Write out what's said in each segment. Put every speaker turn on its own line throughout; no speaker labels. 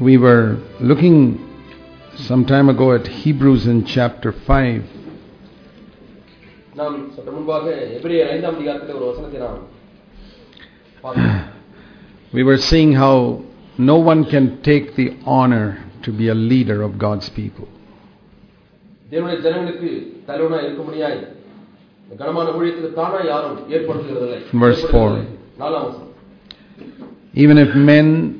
We were looking some time ago at Hebrews in chapter 5. We were seeing how no one can take the honor to be a leader of God's people. Verse
4.
Even if men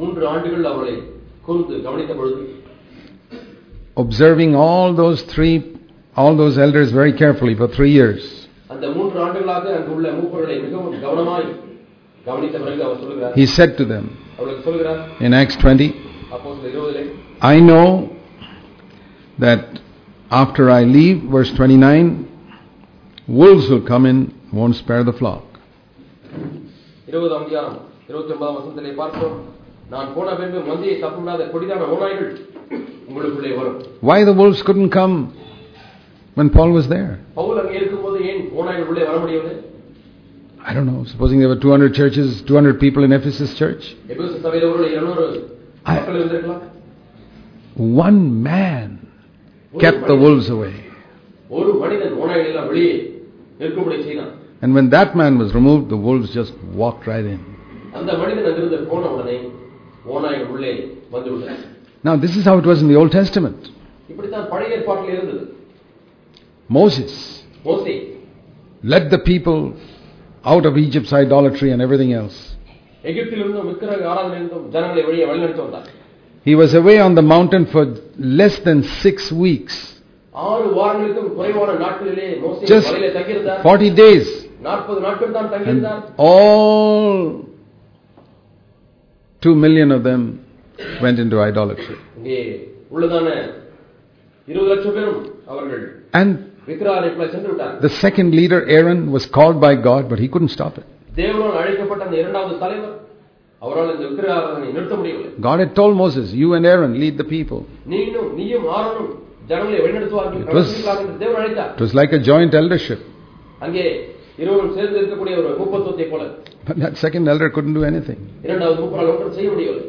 மூன்று ஆண்டுகள் அவர்களை கூர்ந்து கவனித்த பொழுது
observing all those three, all those elders very carefully for three years,
அந்த மூன்று ஆண்டுகளாக அங்கு உள்ள மூப்பர்களை மிகவும் கவனமாய் கவனித்த பிறகு அவர் சொல்லுகிறார்
he said to them
அவர்களுக்கு சொல்லுகிறார்
in Acts 20,
அப்போ இருபதிலே
I know that after I leave, verse 29, wolves will come in, won't spare the flock.
இருபதாம் அதிகாரம் இருபத்தி ஒன்பதாம் வசனத்திலே பார்க்கிறோம்
why the wolves couldn't come when Paul was there? I don't know. Supposing there were 200 churches, 200 people in Ephesus church. I, one man kept the wolves away. And when that man was removed, the wolves just walked right in
அந்த மனிதன் அங்கிருந்து போன உடனே ஓநாய்கள் உள்ளே வந்து விட்டன
Now, this is how it was in the Old Testament.
இப்படித்தான் பழைய ஏற்பாட்டில் இருந்தது
Moses
மோசே
led the people out of Egypt's idolatry and everything else.
எகிப்திலிருந்தும் விக்கிரக ஆராதனையிலிருந்தும் ஜனங்களை வெளியே வழிநடத்தி வந்தார்
He was away on the mountain for less than six weeks.
ஆறு வாரங்களுக்கும் குறைவான நாட்களிலே மோசே
Just
மலையிலே தங்கியிருந்தார்
40 days.
நாற்பது நாட்கள் தான்
And
தங்கியிருந்தார்
all Two million of them went into idolatry. And the second leader, Aaron, was called by God, but he couldn't stop it. God had told Moses, You and Aaron lead the people. It was, it was like a joint eldership.
அங்கே இருவரும் சேர்ந்து இருக்கக்கூடிய ஒரு முப்பத்துவத்தை போல
But that second elder couldn't do anything.
இரண்டாவது முப்பரால் ஒன்றும் செய்ய முடியவில்லை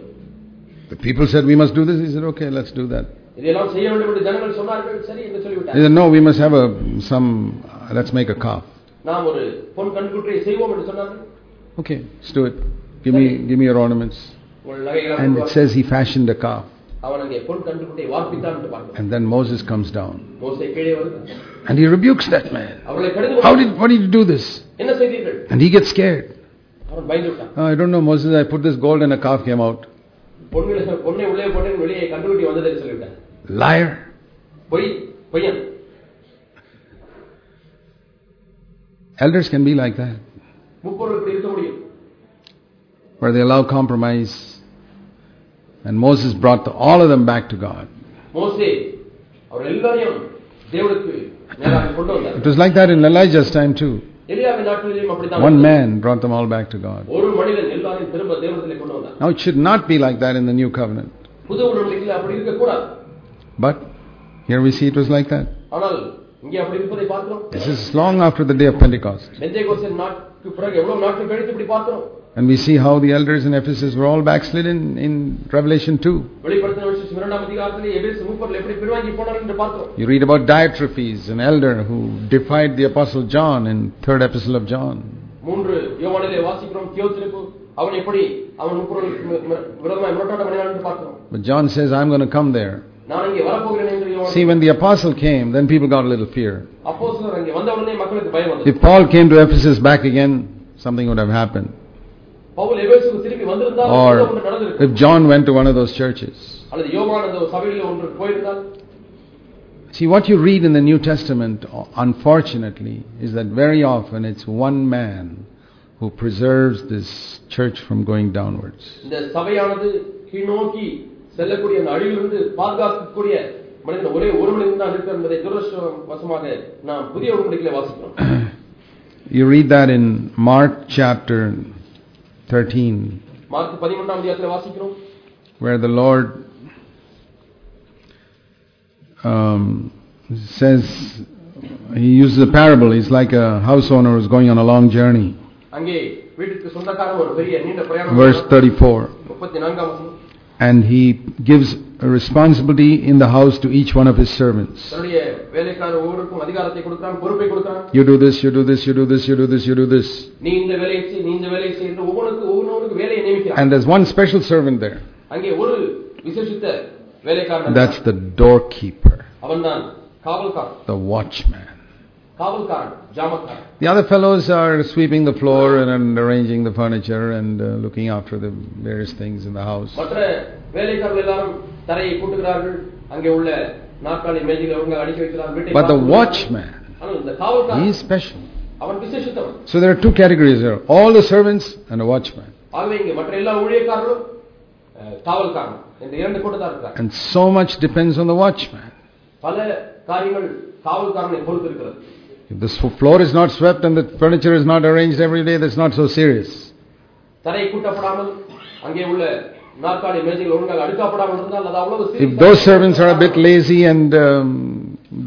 The people said, We must do this. He said, Okay, let's do that.
இதையெல்லாம் செய்ய வேண்டும் என்று ஜனங்கள் சொன்னார்கள் சரி என்று
He
சொல்லிவிட்டார்
said, No, we must have a some. Uh, let's make a calf.
நாம் ஒரு பொன் கண்குற்றியை செய்வோம் என்று சொன்னார்கள்
Okay, let's do it. Give me, give me your ornaments.
உங்கள் நகைகளை
And
கொண்டு
it
வா.
says he fashioned a calf.
அவன் அங்கே பொன் கண்குட்டியை வார்ப்பித்தான் என்று பார்க்கிறோம்
And then Moses comes down
மோசே கீழே வருகிறார்
and he rebukes that man.
அவர்களை கடிந்து
How
கொண்டார்.
did, why did you do this?
என்ன செய்தீர்கள்
And he gets scared.
அவன் பயந்து விட்டான்
"Oh, I don't know, Moses. I put this gold and a calf came out.
பொன்னில பொண்ணை உள்ளே போட்டேன் வெளியே கண்டுபிடி வந்ததை சொல்லிவிட்டான்
Liar.
பொய் பொய்யன்
Elders can be like that,
முப்பொருள் இப்படி இருக்க முடியும்
where they allow compromise. And Moses brought the, all of them back to God. It was like that in Elijah's time too. One man brought them all back to God. Now it should not be like that in the new covenant. But here we see it was like that. This is long after the day of Pentecost. And we see how the elders in Ephesus were all backslidden in Revelation 2. You read about Diotrephes, an elder who defied the Apostle John in 3rd Epistle of John. But John says, I'm going to come there. See, when the apostle came, then people got a little fear. If Paul came to Ephesus back again, something would have happened. Or
ஏதோ ஒன்று நடந்திருக்கும்
if John went to one of those churches.
அல்லது யோவான் அந்த சபையிலே ஒன்று போயிருந்தால்
See, what you read in the New Testament, unfortunately, is that very often it's one man who preserves this church from going downwards.
இந்த சபையானது கீழ்நோக்கி செல்லக்கூடிய அந்த அழிவிலிருந்து பாதுகாக்கக்கூடிய மனிதன் ஒரே ஒரு மனிதன் தான் இருக்கிற என்பதை துரதிருஷ்டவசமாக நாம் புதிய உடன்படிக்கையில வாசிக்கிறோம்
You read that in Mark chapter 13, where the Lord um, says, he uses a parable. He's like a house owner who's going on a long journey. Verse 34. And he gives a responsibility in the house to each one of his servants. You do this, you do this, you do this, you do this, you do this. And there's one special servant there. That's the doorkeeper, the watchman. The other fellows are sweeping the floor and, and arranging the furniture and uh, looking after the various things in the house. But the watchman,
he
is special. So there are two categories here all the servants and the watchman. And so much depends on the watchman.
பல காரியங்கள் காவல்காரனை பொறுத்து இருக்கிறது
If the s- floor is not swept and the furniture is not arranged every day, that's not so serious.
தரை கூட்டப்படாமல் அங்கே உள்ள நாற்காலி மேஜைகள் ஒழுங்காக அடுக்கப்படாமல் இருந்தால் அது அவ்வளவு
If
serious
those
ஆன
servants are a bit
காரியம்.
lazy and um,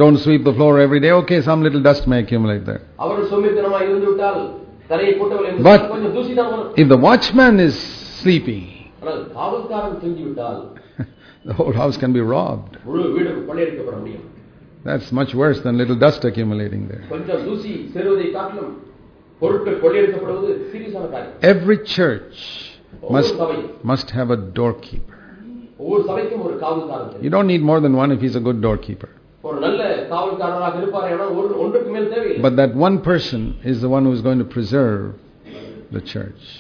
don't sweep the floor every day, okay, some little dust may accumulate there.
அவர்கள் சோம்பேறித்தனமாக இருந்து விட்டால் தரையை கூட்டவில்லை என்று
But-
சொன்னால் கொஞ்சம் தூசி தான் வரும்
If the watchman is sleepy,
ஆனால் காவல்காரன் தூங்கிவிட்டால்
the whole house can be robbed.
முழு வீடும் கொள்ளையடிக்கப்பட முடியும்
That's much worse than little dust accumulating there. Every church must, must have a doorkeeper. You don't need more than one if he's a good doorkeeper. But that one person is the one who's going to preserve the church.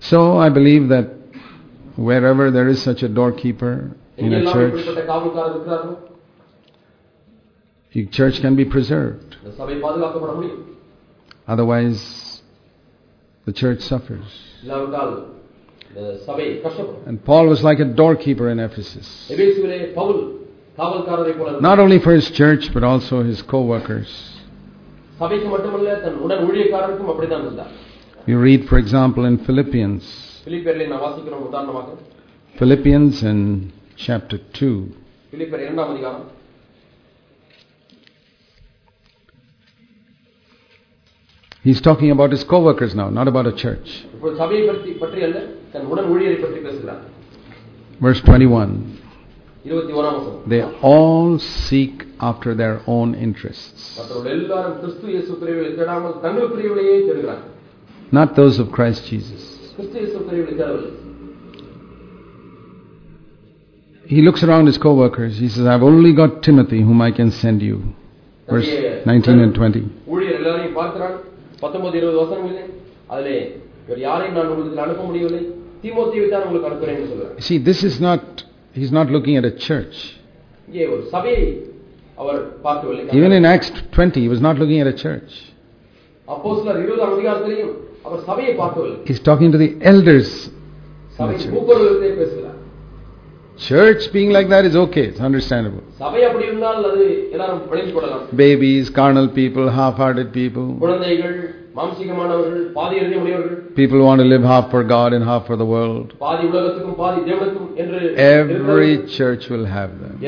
So I believe that wherever there is such a doorkeeper in a church, the church can be preserved. Otherwise, the church suffers. And Paul was like a doorkeeper in Ephesus. Not only for his church, but also his co workers. You read, for example, in Philippians. Philippians in chapter 2. He's talking about his co workers now, not about a church. Verse 21 They all seek after their own interests, not those of Christ Jesus. He looks around his co-workers. He says, I've only got Timothy whom I can send you. Verse 19 and 20. See, this is not, he's not looking at a church. Even in Acts 20, he was not looking at a church. He's talking to the elders.
Church.
church being like that is okay, it's understandable. Babies, carnal people, half hearted people. People want to live half for God and half for the world. Every church will have them.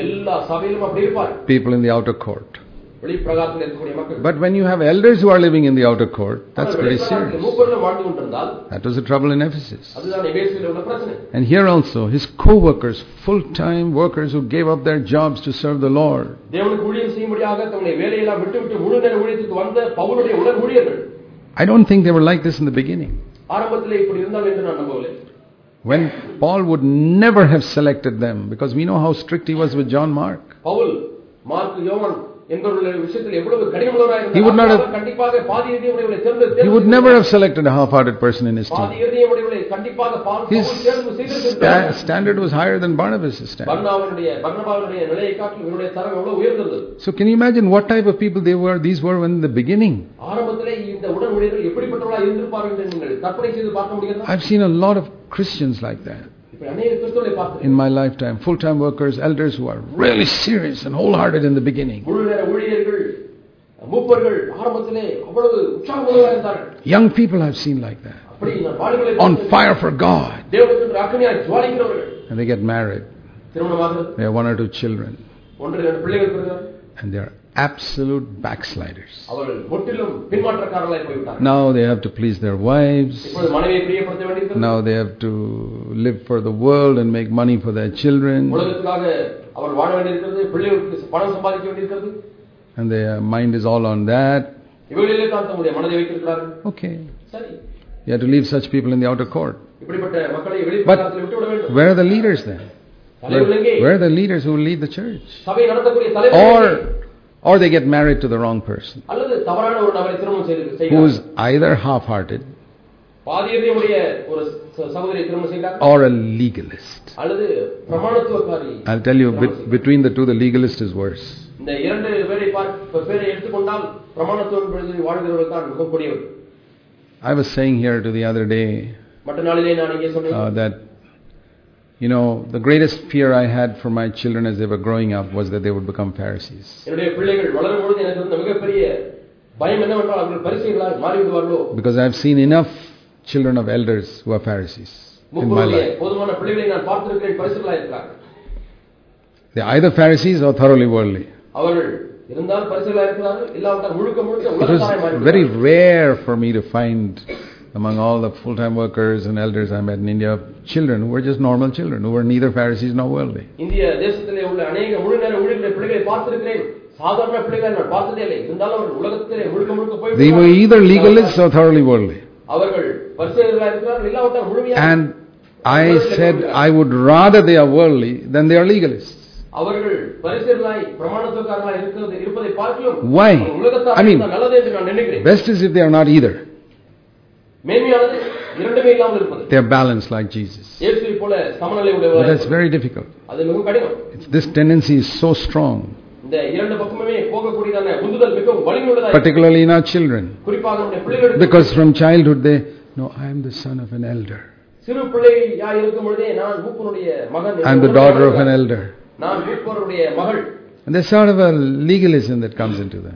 People in the outer court.
வெளிப்பிரகாரத்தில் இருக்கக்கூடிய மக்கள்
But when you have elders who are living in the outer court, that's
ஆனால்
very
வெளிப்பிரகாரத்தில்
serious.
மூப்பொருளும் வாழ்ந்து கொண்டிருந்தால்
That was the trouble in Ephesus.
அதுதான் எபேசியில் உள்ள பிரச்சனை
And here also, his co workers, full time workers who gave up their jobs to serve the Lord,
தேவனுக்கு ஊழியம் செய்யும்படியாக தங்களுடைய வேலையெல்லாம் விட்டு விட்டு முழு நேர ஊழியத்துக்கு வந்த பவுலுடைய உடன் ஊழியர்கள்
I don't think they were like this in the beginning.
ஆரம்பத்திலே இப்படி இருந்தால் என்று நான் நம்பவில்லை
When Paul would never have selected them, because we know how strict he was with John Mark.
Paul Mark யோவான்
he would not have. He would never have selected a half-hearted person in his team. His sta standard was higher than Barnabas' standard. So can you imagine what type of people they were? These were in the beginning. I've seen a lot of Christians like that in my lifetime. Full time workers, elders who are really serious and wholehearted in the beginning. Young people I've seen like that. On fire for God. And they get married. They have one or two children. And they are absolute backsliders. Now they have to please their wives. Now they have to live for the world and make money for their children. And their mind is all on that. Okay. You have to leave such people in the outer court.
But
where are the leaders then? Where, where are the leaders who lead the church? Or or they get married to the wrong person. who is either
half hearted
or a legalist. I'll tell you, between the two, the legalist is worse. I was saying here to the other day uh, that you know, the greatest fear I had for my children as they were growing up was that they would become Pharisees. Because I've seen enough children of elders who are Pharisees in my life. They're either Pharisees or thoroughly worldly. It was very rare for me to find among all the full-time workers and elders I met in India children who were just normal children, who were neither Pharisees nor worldly.
இந்திய தேசத்திலே உள்ள அநேக முழு நேர ஊழியர்களுடைய பிள்ளைகளை பார்த்திருக்கிறேன் சாதாரண பிள்ளைகளை நான் பார்த்ததே இல்லை இருந்தாலும் அவர்கள் உலகத்திலே முழுக்க முழுக்க போய்
They were either legalists or thoroughly worldly.
அவர்கள் பரிசுகளாக இருக்கிறார்கள் இல்லாவிட்டால் முழுமையாக
And I said I would rather they are worldly than they are legalists.
அவர்கள் பரிசுகளாய் பிரமாணத்துவக்காரர்களாய் இருக்கிறது இருப்பதை பார்க்கலாம்
Why?
உலகத்தார்
I mean-
இருந்தால் நல்லது என்று நான் நினைக்கிறேன்
Best is if they are not either.
மேன்மையானது இரண்டுமே இல்லாமல் இருப்பது
They are balanced like Jesus.
இயேசுவை போல சமநிலை
But
உடையவராய்
that's very difficult.
அது மிகவும் கடினம்
It's, this tendency is so strong,
இந்த இரண்டு பக்கமுமே போகக்கூடியதான உந்துதல் மிகவும் வலிமையுள்ளதாய்
particularly in our children.
குறிப்பாக நம்முடைய பிள்ளைகளுக்கு
Because from childhood they, no, I am the son of an elder.
சிறு பிள்ளையா இருக்கும் பொழுதே நான் மூப்பனுடைய மகன்
I am the daughter of an elder.
நான் மூப்பருடைய மகள்
And there's sort of a legalism that comes into
that.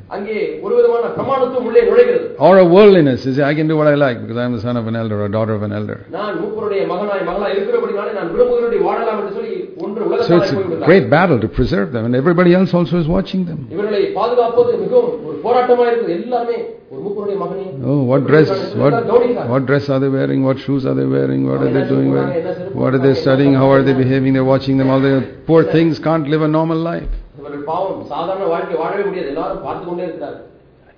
Or a worldliness. You say, I can do what I like because I'm the son of an elder or daughter of an elder. So it's a great battle to preserve them, and everybody else also is watching them. Oh, what dress? What, what dress are they wearing? What shoes are they wearing? What are they doing? What are they studying? How are they behaving? They're watching them. All the poor things can't live a normal life
இவர்கள் பாவம் சாதாரண வாழ்க்கை வாழவே முடியாது எல்லாரும் பார்த்து கொண்டே இருக்கிறார்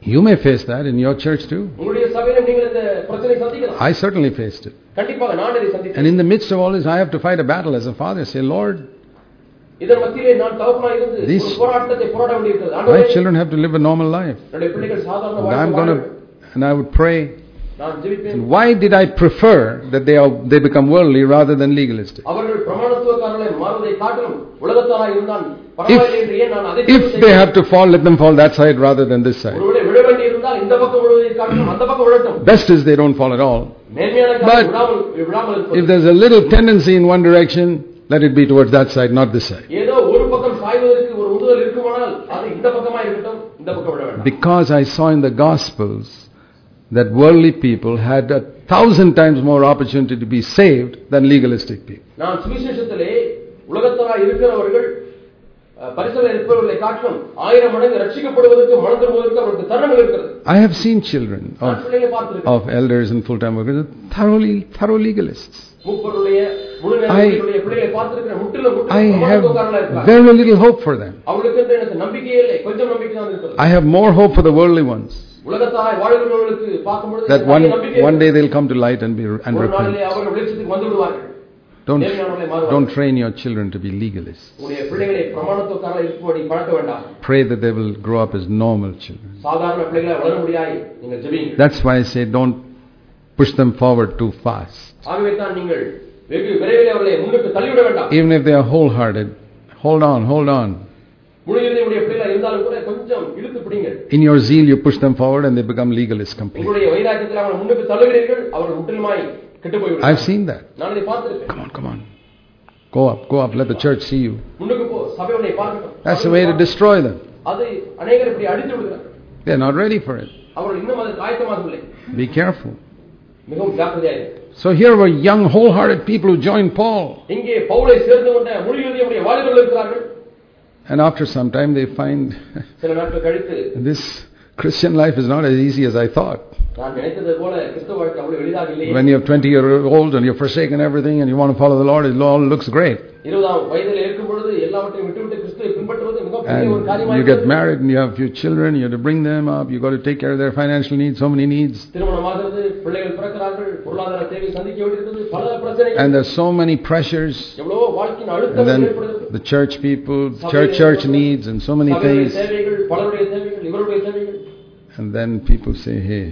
You may face that in your church too.
உங்களுடைய சபையிலும் நீங்கள் இந்த பிரச்சனை சந்திக்கலாம்
I certainly faced it.
கண்டிப்பாக நான் இதை
And
சந்தித்தேன்
in the midst of all this, I have to fight a battle as a father. Say, Lord,
இதன் மத்தியிலே நான் தகப்பனாய் இருந்து
These-
ஒரு போராட்டத்தை போராட வேண்டியிருக்கிறது
my
ஆண்டவரே,
children have to live a normal life.
என்னுடைய பிள்ளைகள் சாதாரண
And
வாழ்க்கை
I'm
வாழ
going
வேண்டும்.
to, and I would pray. Why did I prefer that they, are, they become worldly rather than legalistic? If they have to fall, let them fall that side rather than this side. Best is they don't fall at all. But if there's a little tendency in one direction, let it be towards that side, not this side. Because I saw in the Gospels that worldly people had a thousand times more opportunity to be saved than legalistic people.
நான் சுவிசேஷத்திலே உலகத்தராய் இருக்கிறவர்கள் அஹ், பரிசல இருப்பவர்களை காட்டிலும் ஆயிரம் மடங்கு ரட்சிக்கப்படுவதற்கு மனம் திரும்புவதற்கு அவருக்கு தருணங்கள் இருக்கிறது
I have seen children
நான்
of,
பிள்ளைகளை பார்த்திருக்கேன்
of elders and full-time workers, thoroughly, thorough legalists.
மூப்பருடைய முழு நேர
I-
ஊழியர்களுடைய பிள்ளைகளை பார்த்திருக்கிறேன் முற்றிலும்
I
முற்றிலும்
have
பிரமாணத்துவக்காரர்களா இருக்கிறார்
very little hope for them.
அவர்களுக்கு என்று எனக்கு நம்பிக்கையே இல்லை கொஞ்சம் நம்பிக்கை தான் இருக்கிறது
I have more hope for the worldly ones. That one, one day they'll come to light and, be, and repent. Don't, don't train your children to be legalists. Pray that they will grow up as normal children. That's why I say don't push them forward too fast. Even if they are wholehearted, hold on, hold on.
கொஞ்சம் இழுத்து பிடிங்கள்
In your zeal, you push them forward and they become legalists completely.
உங்களுடைய வைராக்கியத்தில் அவர்கள் முன்னுக்கு தள்ளுகிறீர்கள் அவர்கள் முற்றிலுமாய் கெட்டு
I've
போய்விடுவார்கள்
seen that.
நான் இதை பார்த்திருக்கேன்
Come on, come on. Go up, go up, let the church see you.
முன்னுக்கு போ சபை உன்னை பார்க்கட்டும்
That's the way to destroy them.
அது அநேகர் இப்படி அடித்து விடுகிறார்
They're not ready for it.
அவர்கள் இன்னும் அதற்கு ஆயத்தமாகவில்லை
Be careful.
மிகவும் ஜாக்கிரதையாக
So here were young, wholehearted people who joined Paul. And after some time they find this Christian life is not as easy as I thought. When you're 20 years old and you're forsaken everything and you want to follow the Lord, it all looks great.
இருபதாம் வயதில் இருக்கும் பொழுது எல்லாவற்றையும் விட்டுவிட்டு கிறிஸ்துவை பின்பற்றுவது மிகப்பெரிய ஒரு
And
காரியமாக
you get married and you have a few children, you have to bring them up, you got to take care of their financial needs, so many needs.
திருமணமாகிறது பிள்ளைகள் பிறக்கிறார்கள் பொருளாதார தேவை சந்திக்க வேண்டியிருக்கிறது பல பிரச்சனைகள்
And there's so many pressures.
எவ்வளவோ வாழ்க்கையின்
And
அழுத்தம்
then
ஏற்படுகிறது
the church people, church, church needs, and so many
சபையுடைய
things.
தேவைகள் பலருடைய தேவைகள் இவருடைய தேவைகள்
And then people say, hey,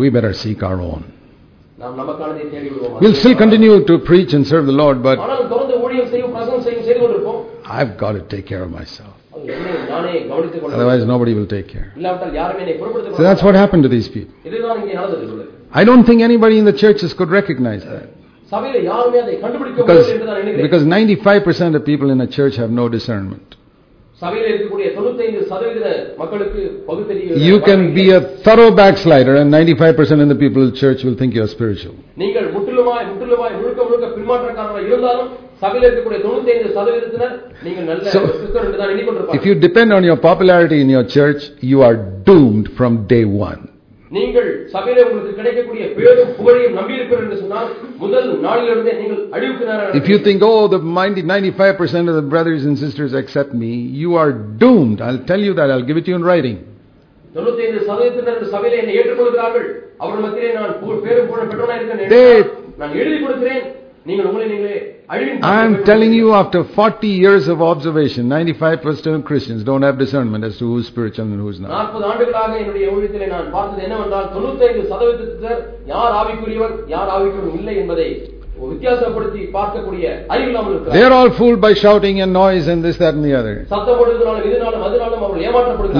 we better seek our own. We'll still continue to preach and serve the Lord, but I've got to take care of myself. Otherwise, nobody will take care. So that's what happened to these people. I don't think anybody in the churches could recognize that. Because, because 95% of people in a church have no discernment. You can be a thorough backslider and 95% of the people in the church will think
you are spiritual.
So, if you depend on your popularity in your church, you are doomed from day one.
நீங்கள் சபையில உங்களுக்கு கிடைக்கக்கூடிய பேரும் புகழையும் நம்பியிருப்பீர்கள் என்று சொன்னால் முதல் நாளிலிருந்தே நீங்கள் அழிவுக்கு நேரம்
If you think, oh, the 90, 95% of the brothers and sisters accept me, you are doomed. I'll tell you that. I'll give it to you in writing.
95% சதவீதத்தினர் இந்த சபையில என்னை ஏற்றுக்கொள்கிறார்கள் அவர்கள் மத்தியிலே நான் பு- பேரும் புகழும் பெற்றவனாக இருக்கிறேன்
They-
என்றால் நான் எழுதி கொடுக்கிறேன்
I'm telling you, after 40 years of observation, 95% of Christians don't have discernment as to who's spiritual and who's not. They're all fooled by shouting and noise and this, that, and the other.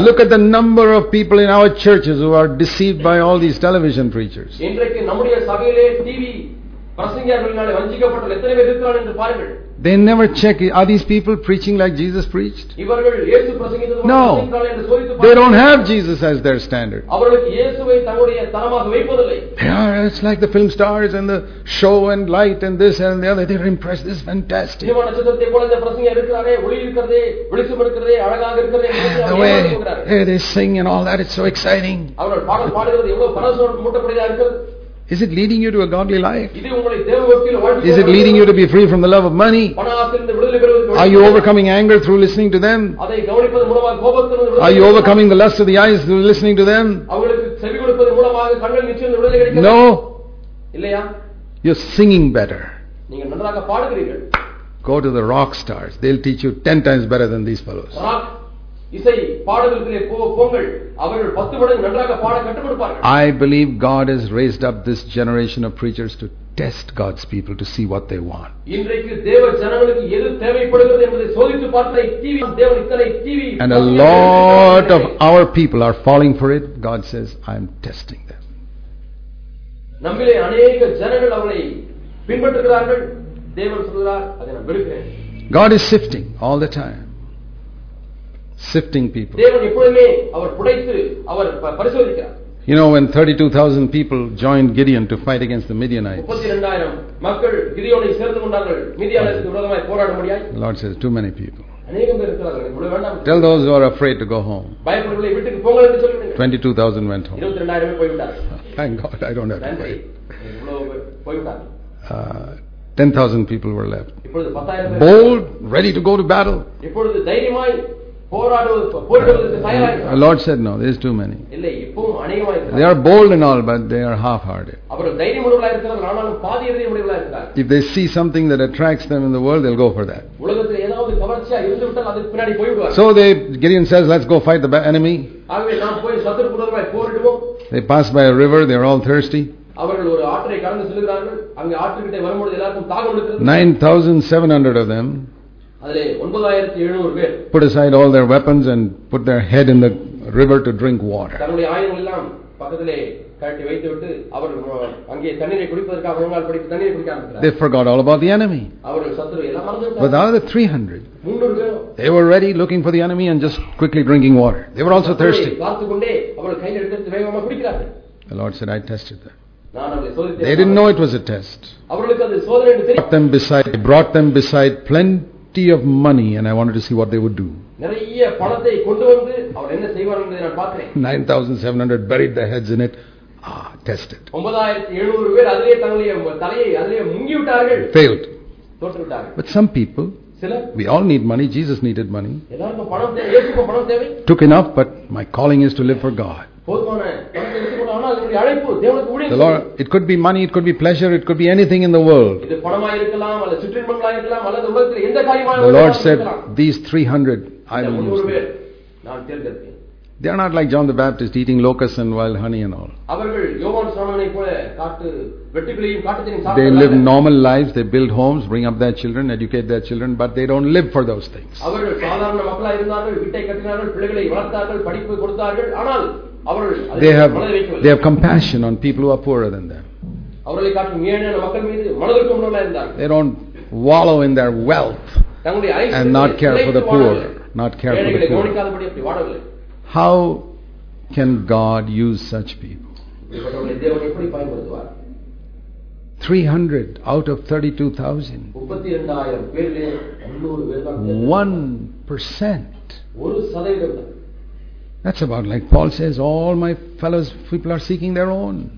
Look at the number of people in our churches who are deceived by all these television preachers. They never check are these people preaching like Jesus preached? No, they don't have Jesus as their standard. They are, it's like the film stars and the show and light and this and the other. They are impressed. This is fantastic. the way hey, they sing and all that, it's so exciting. Is it leading you to a godly life? Is it leading you to be free from the love of money? Are you overcoming anger through listening to them? Are you overcoming the lust of the eyes through listening to them? No. You're singing better. Go to the rock stars. They'll teach you 10 times better than these fellows.
Rock இசை பாடல்களிலே போ போங்கள் அவர்கள் பத்து மடங்கு நன்றாக பாட கற்றுக் கொடுப்பார்கள்
I believe God has raised up this generation of preachers to test God's people to see what they want.
இன்றைக்கு தேவ ஜனங்களுக்கு எது தேவைப்படுகிறது என்பதை சோதித்து பார்த்த டிவி தேவன் இத்தனை TV
And a lot of our people are falling for it. God says, I'm testing them.
நம்மிலே அநேக ஜனங்கள் அவரை பின்பற்றுகிறார்கள் தேவன் சொல்கிறார் அதை நான் வெறுக்கிறேன்
God is sifting all the time. Sifting people.
தேவன் எப்பொழுதுமே அவர் புடைத்து அவர் ப- பரிசோதிக்கிறார்
You know, when 32,000 people joined Gideon to fight against the Midianites,
முப்பத்தி இரண்டாயிரம் மக்கள் கிதியோனை சேர்ந்து கொண்டார்கள் மீதியாளருக்கு விரோதமாய் போராட முடியாது
the Lord says, too many people.
அநேகம் பேர் இருக்கிறார்கள் இவ்வளவு வேண்டாம்
Tell those who are afraid to go home.
பயப்படுகளை வீட்டுக்கு போங்கள் என்று சொல்லிவிடுங்க
22,000 went home.
இருபத்தி ரெண்டாயிரமே போய்விட்டார்
Thank God I don't have to
நன்றி
pray.
இவ்வளவு பேர் போய்விட்டார்
Uh, 10,000 people were left.
இப்பொழுது பத்தாயிரம் பேர்
Bold, ready to go to battle.
இப்பொழுது தைரியமாய் போராடுவது போரிடுவதற்கு
The
தயாராக
Lord said, No, there's too many.
இல்லை இப்பவும் அநேகமாக
They
இருக்கிறார்
are bold and all, but they are half hearted.
அவர்கள் தைரியம் உள்ளவர்களாக இருக்கிறார்கள் ஆனாலும் பாதி இதயம் உள்ளவர்களாக இருக்கிறார்
If they see something that attracts them in the world, they'll go for that.
உலகத்தில் ஏதாவது கவர்ச்சியா இருந்து விட்டால் அதுக்கு பின்னாடி போய்விடுவார்
So they, Gideon says, Let's go fight the ba- enemy.
ஆகவே நாம் போய் சத்துரு குடர்களாய் போரிடுவோம்
They pass by a river, they're all thirsty.
அவர்கள் ஒரு ஆற்றை கடந்து செல்கிறார்கள் அங்கே ஆற்றுக்கிட்டே வரும்பொழுது எல்லாருக்கும் தாகம் எடுக்கிறது
9,700 of them put aside all their weapons and put their head in the river to drink water. They forgot all about the enemy. But the 300, they were ready looking for the enemy and just quickly drinking water. They were also thirsty. The Lord said, I tested them. They didn't know it was a test. Brought them beside, brought them beside plenty of money and I wanted to see what they would do. 9,700 buried their heads in it. Ah, tested. Failed. But some people, we all need money. Jesus needed money. Took enough, but my calling is to live for God.
போதுமான பணத்தை எடுத்துக்கொண்டு ஆனால் என்னுடைய அழைப்பு தேவனுக்கு ஊழியம்
The
செய்வது.
Lord, it could be money, it could be pleasure, it could be anything in the world.
இது பணமா இருக்கலாம் அல்லது சிற்றின்பங்களா இருக்கலாம் அல்லது உலகத்தில் எந்த காரியமாக
The Lord
இருக்கலாம்.
said, These 300, I
இந்த
will
முன்னூறு
use
பேர்
them.
நான் தேர்ந்தெடுத்தேன்
They are not like John the Baptist eating locusts and wild honey and all.
அவர்கள் யோவான் சாணனை போல காட்டு வெட்டுக்கிளையும் காட்டுத்தையும்
They
சாப்பிட்டவர்கள்
live
அல்ல.
normal lives, they build homes, bring up their children, educate their children, but they don't live for those things. they have they have compassion on people who are poorer than them. they don't wallow in their wealth and not care for the poor not care for the poor. how can god use such people? 300 out of 32000 1% that's about like Paul says, all my fellows people are seeking their own.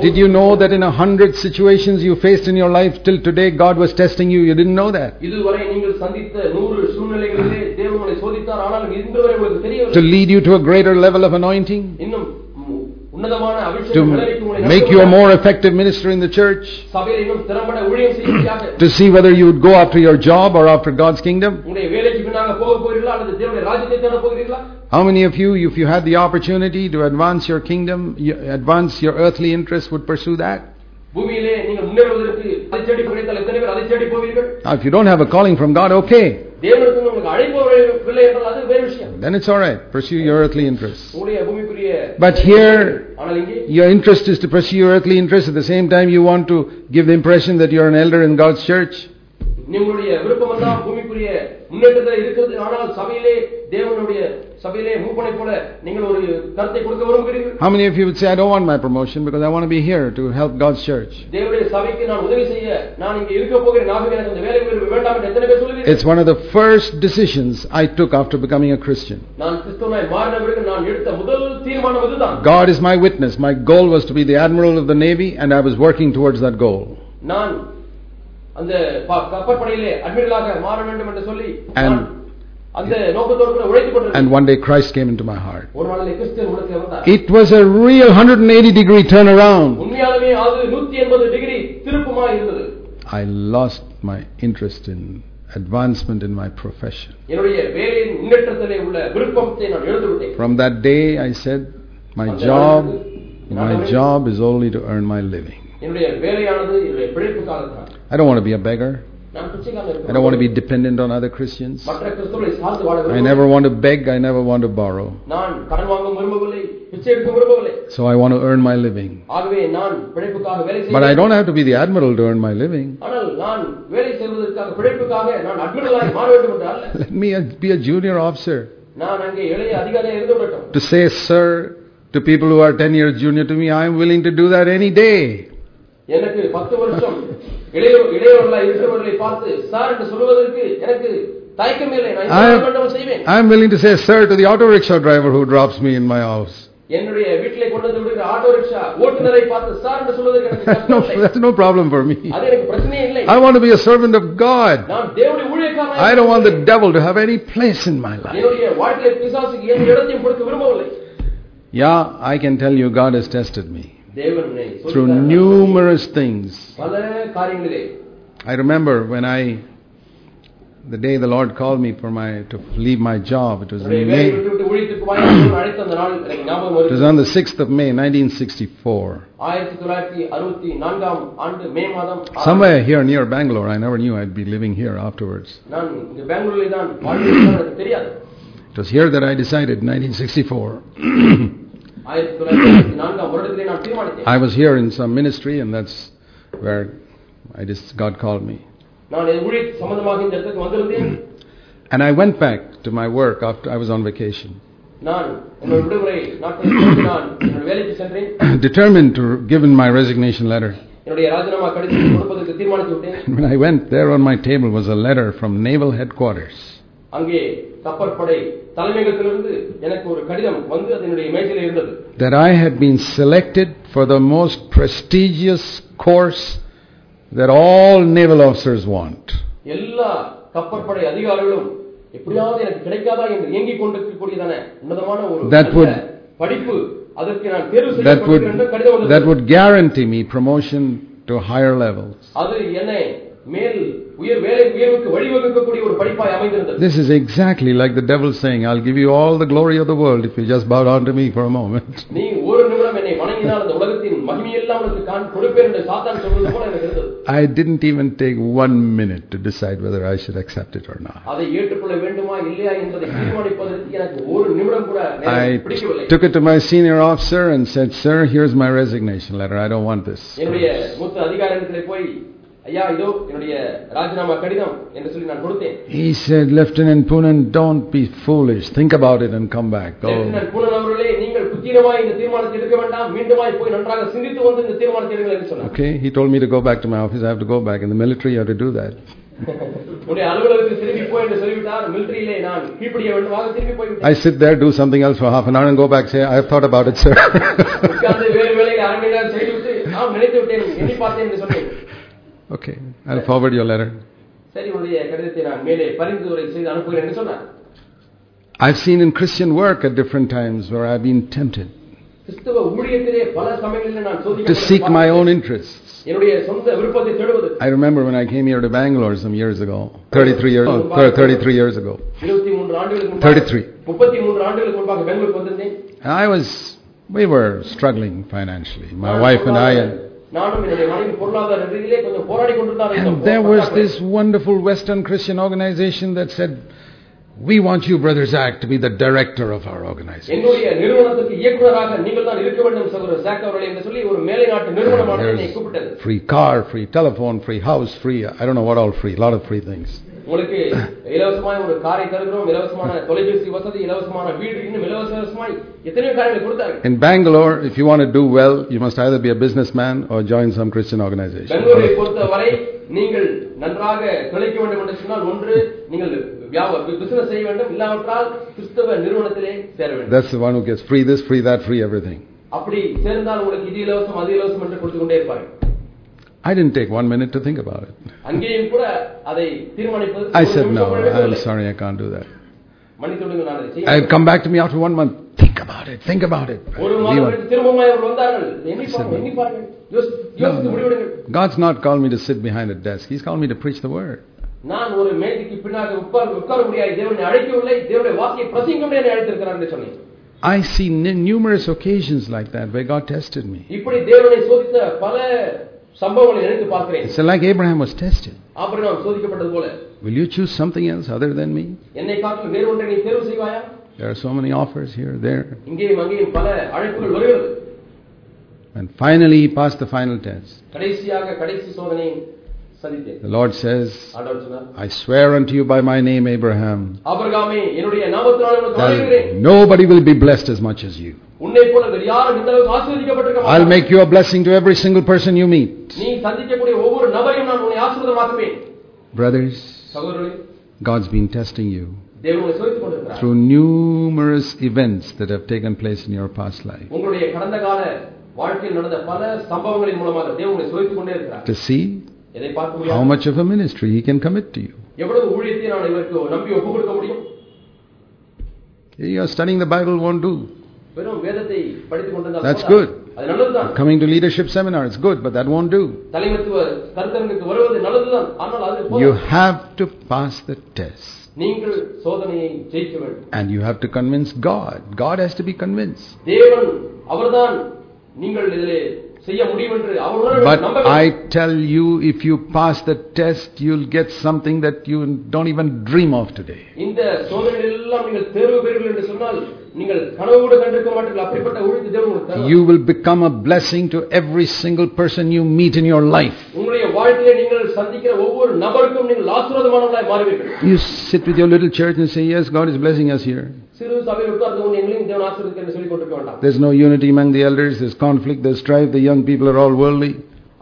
Did you know that in a hundred situations you faced in your life till today, God was testing you? You didn't know that. To lead you to a greater level of anointing? to make you a more effective minister in the church, to see whether you would go after your job or after God's kingdom. How many of you, if you had the opportunity to advance your kingdom, advance your earthly interests, would pursue that? Now, if you don't have a calling from God, okay. Then it's all right. Pursue your earthly interests. But here, your interest is to pursue your earthly interests. At the same time, you want to give the impression that you're an elder in God's church.
உங்களுடைய விருப்பம் எல்லாம் பூமிக்குரிய முன்னேற்றத்தில் இருக்கிறது ஆனால் சபையிலே தேவனுடைய சபையிலே மூப்பனை போல நீங்கள் ஒரு கருத்தை கொடுக்க விரும்புகிறீர்கள்
How many of you would say, I don't want my promotion because I want to be here to help God's church?
தேவனுடைய சபைக்கு நான் உதவி செய்ய நான் இங்கே இருக்க போகிறேன் ஆகவே எனக்கு இந்த வேலை விரும்ப வேண்டாம் என்று எத்தனை பேர் சொல்லுவீர்கள்
It's one of the first decisions I took after becoming a Christian.
நான் கிறிஸ்தவனாய் மாறின பிறகு நான் எடுத்த முதல் தீர்மானம் இதுதான்
God is my witness. My goal was to be the admiral of the navy, and I was working towards that goal.
நான் அந்த ப- கப்பற்படையிலே அட்மிரலாக மாற வேண்டும் என்று சொல்லி
And-
நான் அந்த நோக்கத்தோடு கூட உழைத்துக் கொண்டிருந்தேன்
And one day Christ came into my heart.
ஒரு நாளிலே கிறிஸ்துவன் உலகத்தில் வந்தார்
It was a real 180 degree turnaround.
உண்மையாலுமே அது நூத்தி எண்பது டிகிரி திருப்புமா இருந்தது
I lost my interest in advancement in my profession.
என்னுடைய வேலையின் முன்னேற்றத்திலே உள்ள விருப்பத்தை நான் எழுந்து விட்டேன்
From that day, I said, my job, my job is only to earn my living.
என்னுடைய வேலையானது என்னுடைய பிழைப்புக்காக தான்
I don't want to be a beggar.
நான் பிச்சைக்காரன்
I don't want to be
இருக்க
dependent on other Christians.
மற்ற கிறிஸ்தவர்களை சார்ந்து வாழ
I
விரும்பவில்லை.
never want to beg. I never want to borrow.
நான் கடன் வாங்க விரும்பவில்லை பிச்சை எடுக்க விரும்பவில்லை
So I want to earn my living.
ஆகவே நான் பிழைப்புக்காக வேலை
But I
செய்வேன்
don't have to be the admiral to earn my living.
ஆனால் நான் வேலை செய்வதற்காக பிழைப்புக்காக நான் அட்மிரலாக மாற வேண்டும் என்று அல்ல
Let me be a junior officer.
நான் அங்கே இளைய அதிகாரியாக இருந்து விடட்டும்
To say, sir, to people who are 10 years junior to me, I am willing to do that any day.
எனக்கு பத்து வருஷம் இளைய இளையவர்களா இருக்கிறவர்களை பார்த்து சார் என்று சொல்வதற்கு எனக்கு தயக்கமே இல்லை நான்
I
என்ன
am,
வேண்டும் செய்வேன்
I am willing to say, sir, to the auto rickshaw driver who drops me in my house.
என்னுடைய வீட்டிலே கொண்டு வந்து விடுகிற ஆட்டோ ரிக்ஷா ஓட்டுநரை பார்த்து சார் என்று சொல்வதற்கு எனக்கு
That's no,
கஷ்டம் இல்லை.
that's no problem for me.
அது எனக்கு பிரச்சனையே இல்லை
I want to be a servant of God.
நான் தேவனுடைய ஊழியக்காரனாக
I don't want the devil to have any place in my life.
என்னுடைய வாழ்க்கையில பிசாசுக்கு எந்த இடத்தையும் கொடுக்க விரும்பவில்லை
Yeah, I can tell you God has tested me
தேவன் என்னை
through numerous things. I remember when I, the day the Lord called me for my to leave my job, it was in May. it was on the 6th of May, 1964. Somewhere here near Bangalore, I never knew I'd be living here afterwards. it was here that I decided, 1964. I was here in some ministry and that's where I just, God called me. and I went back to my work after I was on vacation. Determined to give in my resignation letter. when I went there on my table was a letter from naval headquarters.
அங்கே கப்பற்படை தலைமையகத்திலிருந்து எனக்கு ஒரு கடிதம் வந்து அது என்னுடைய மேஜையில் இருந்தது
that I had been selected for the most prestigious course that all naval officers want.
எல்லா கப்பற்படை அதிகாரிகளும் எப்படியாவது எனக்கு கிடைக்காதா என்று இயங்கிக் கொண்டிருக்கக்கூடியதான உன்னதமான ஒரு
That
நல்ல
would-
படிப்பு அதற்கு நான் தேர்வு
That would,
செய்யப்பட்டிருக்கிறேன் என்று கடிதம்
that
வந்தது
would guarantee me promotion to higher levels.
அது என்னை
this is exactly like the devil saying, I'll give you all the glory of the world if you just bow down to me for a moment. I didn't even take one minute to decide whether I should accept it or not. I took it to my senior officer and said, Sir, here's my resignation letter. I don't want this he said lieutenant Poonen don't be foolish. Think about it and come back. Go. Okay he told me to go back to my office. I have to go back. In the military you have to do that. I sit there do something else for half an hour and go back say I have thought about it sir. Okay, I'll forward your letter. I've seen in Christian work at different times where I've been tempted to seek my own interests. I remember when I came here to Bangalore some years ago, 33 years, oh, 33 years ago. 33. And I was, we were struggling financially, my wife and I. And and there was this wonderful Western Christian organization that said, we want you, Brother Zac, to be the director of our organization. Free car, free telephone, free house, free, I don't know what all free, a lot of free things.
உங்களுக்கு இலவசமாய் ஒரு காரை தருகிறோம் இலவசமான தொலைபேசி வசதி இலவசமான வீடு இன்னும் இலவசமாய் எத்தனையோ காரியங்களை கொடுத்தார்கள்
In Bangalore, if you want to do well, you must either be a businessman or join some Christian organization.
பெங்களூரை பொறுத்தவரை நீங்கள் நன்றாக பிழைக்க வேண்டும் என்று சொன்னால் ஒன்று நீங்கள் பிசினஸ் செய்ய வேண்டும் இல்லாவிட்டால் கிறிஸ்தவ நிறுவனத்திலே சேர வேண்டும்
That's the one who gets free this, free that, free everything.
அப்படி சேர்ந்தால் உங்களுக்கு இது இலவசம் அது இலவசம் என்று கொடுத்து கொண்டே இருப்பார்கள்
I didn't take one minute to think about it.
அங்கேயும் கூட அதை தீர்மானிப்பது
I
ஒரு
said,
நிமிஷம்
no,
கூட
I'm
எடுக்கவில்லை.
sorry, I can't do that.
மன்னித்து விடுங்க நான் அதை
I
செய்ய
had come back to me after one month. Think about it, think about it.
ஒரு
We
மாதம்
want-
கழித்து திரும்பவும் அவர்கள் வந்தார்கள் எண்ணி பாருங்கள் எண்ணி பாருங்கள் யோசி- யோசித்து முடிவெடுங்கள்
God's not called me to sit behind a desk. He's called me to preach the word.
நான் ஒரு மேஜைக்கு பின்னாக உட்கார் உட்கார முடியாது தேவனை அழைக்கவில்லை தேவனுடைய வாக்கியை பிரசங்கம் என்னை அழைத்திருக்கிறார் என்று சொன்னேன்
I see n- numerous occasions like that where God tested me.
இப்படி தேவனை சோதித்த பல சம்பவங்களை நினைத்து பார்க்கிறேன்
It's like Abraham was tested.
Abraham சோதிக்கப்பட்டது போல
Will you choose something else other than me?
என்னை காட்டிலும் வேறு ஒன்றை நீ தேர்வு செய்வாயா
There are so many offers here, there.
இங்கேயும் அங்கேயும் பல அழைப்புகள் வருகிறது
And finally, he passed the final test.
கடைசியாக கடைசி சோதனையை சந்தித்தேன்
the Lord says, I swear unto you by my name, Abraham, nobody will be blessed as much as you. I'll make you a blessing to every single person you meet. Brothers, God's been testing you through numerous events that have taken place in your past life. To see how much of a ministry he can commit to you? You are studying the Bible won't do. That's good. Coming to leadership seminar, it's good, but that won't do. You have to pass the test. And you have to convince God. God has to be convinced. But I tell you, if you pass the test, you'll get something that you don't even dream of today. You will become a blessing to every single person you meet in your life. You sit with your little church and say, Yes, God is blessing us here.
சிறு சபையில் உட்கார்ந்து கொண்டு எங்களையும் தேவன் ஆசீர்வதிக்க என்று சொல்லிக் கொண்டிருக்க வேண்டாம்
There's no unity among the elders, there's conflict, there's strife, the young people are all worldly.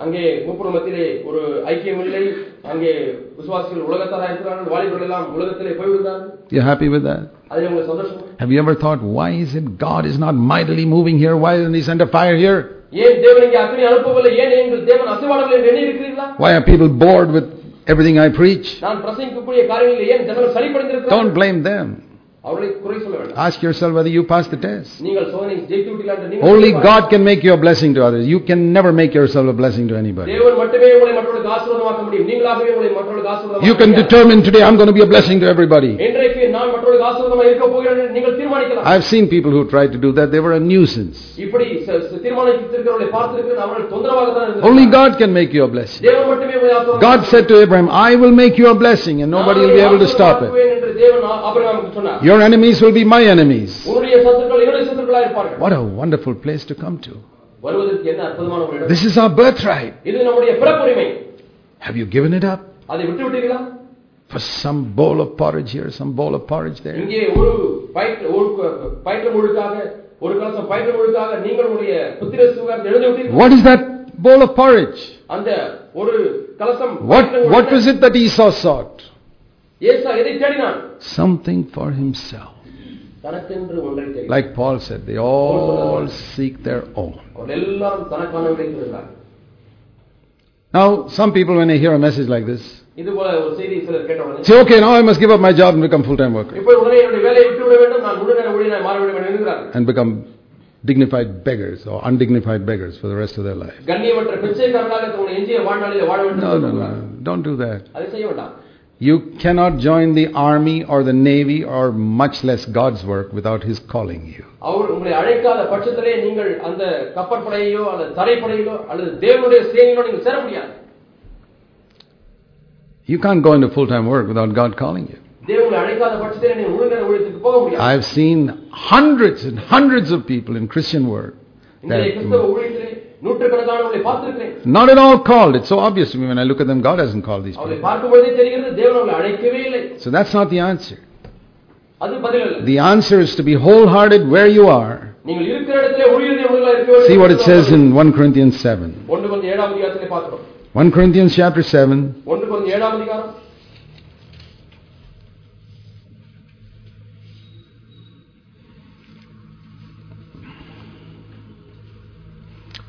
அங்கே மூப்பர் மத்தியிலே ஒரு ஐக்கியம் இல்லை அங்கே விசுவாசிகள் உலகத்தாரா இருக்கிறார்கள் வாலிபர்கள் எல்லாம் உலகத்திலே போய்விடுகிறார்கள்
You're happy with that?
அதில் உங்களுக்கு சந்தோஷம்
Have you ever thought, why is it God is not mightily moving here? Why isn't He sent a fire here?
ஏன் தேவன் இங்கே அக்னி அனுப்பவில்லை ஏன் எங்கள் தேவன் அசைவாடவில்லை என்று எண்ணி இருக்கிறீர்களா
Why are people bored with everything I preach?
நான் பிரசங்கிக்கக்கூடிய காரியங்களில் ஏன் ஜனங்கள் சளிப்படைந்திருக்கிறார்கள்
Don't blame them. Ask yourself whether you passed the test. Only God can make you a blessing to others. You can never make yourself a blessing to anybody. You can determine today, I'm going to be a blessing to everybody. I've seen people who tried to do that, they were a nuisance. Only God can make you a blessing. God said to Abraham, I will make you a blessing, and nobody will be able to stop it. Your enemies will be my enemies. What a wonderful place to come to. This is our birthright. Have you given it up? For some bowl of porridge here, some bowl of porridge there. What is that bowl of porridge? What, what was it that Esau sought? Something for himself. Like Paul said, they all seek their own. Now, some people, when they hear a message like this, say, okay, now I must give up my job and become
full time worker.
And become dignified beggars or undignified beggars for the rest of their life. No, no, no. Don't do that.
அதை செய்ய வேண்டாம்
You cannot join the army or the navy or much less God's work without His calling you.
அவர் உங்களை அழைக்காத பட்சத்திலே நீங்கள் அந்த கப்பற்படையோ அல்லது தரைப்படையிலோ அல்லது தேவனுடைய சேனையிலோ நீங்கள் சேர முடியாது
You can't go into full-time work without God calling you.
தேவன் உங்களை அழைக்காத பட்சத்திலே நீங்கள் முழு நேர ஊழியத்துக்கு போக முடியாது
I've seen hundreds and hundreds of people in Christian work
இன்றைய கிறிஸ்தவ
that
ஊழியத்திலே நூற்றுக்கணக்கானவர்களை பார்த்திருக்கிறேன்
not at all called. It's so obvious to me when I look at them, God hasn't called these people. So that's not the answer. The answer is to be wholehearted where you are. See what it says in 1 Corinthians 7. 1 Corinthians chapter 7.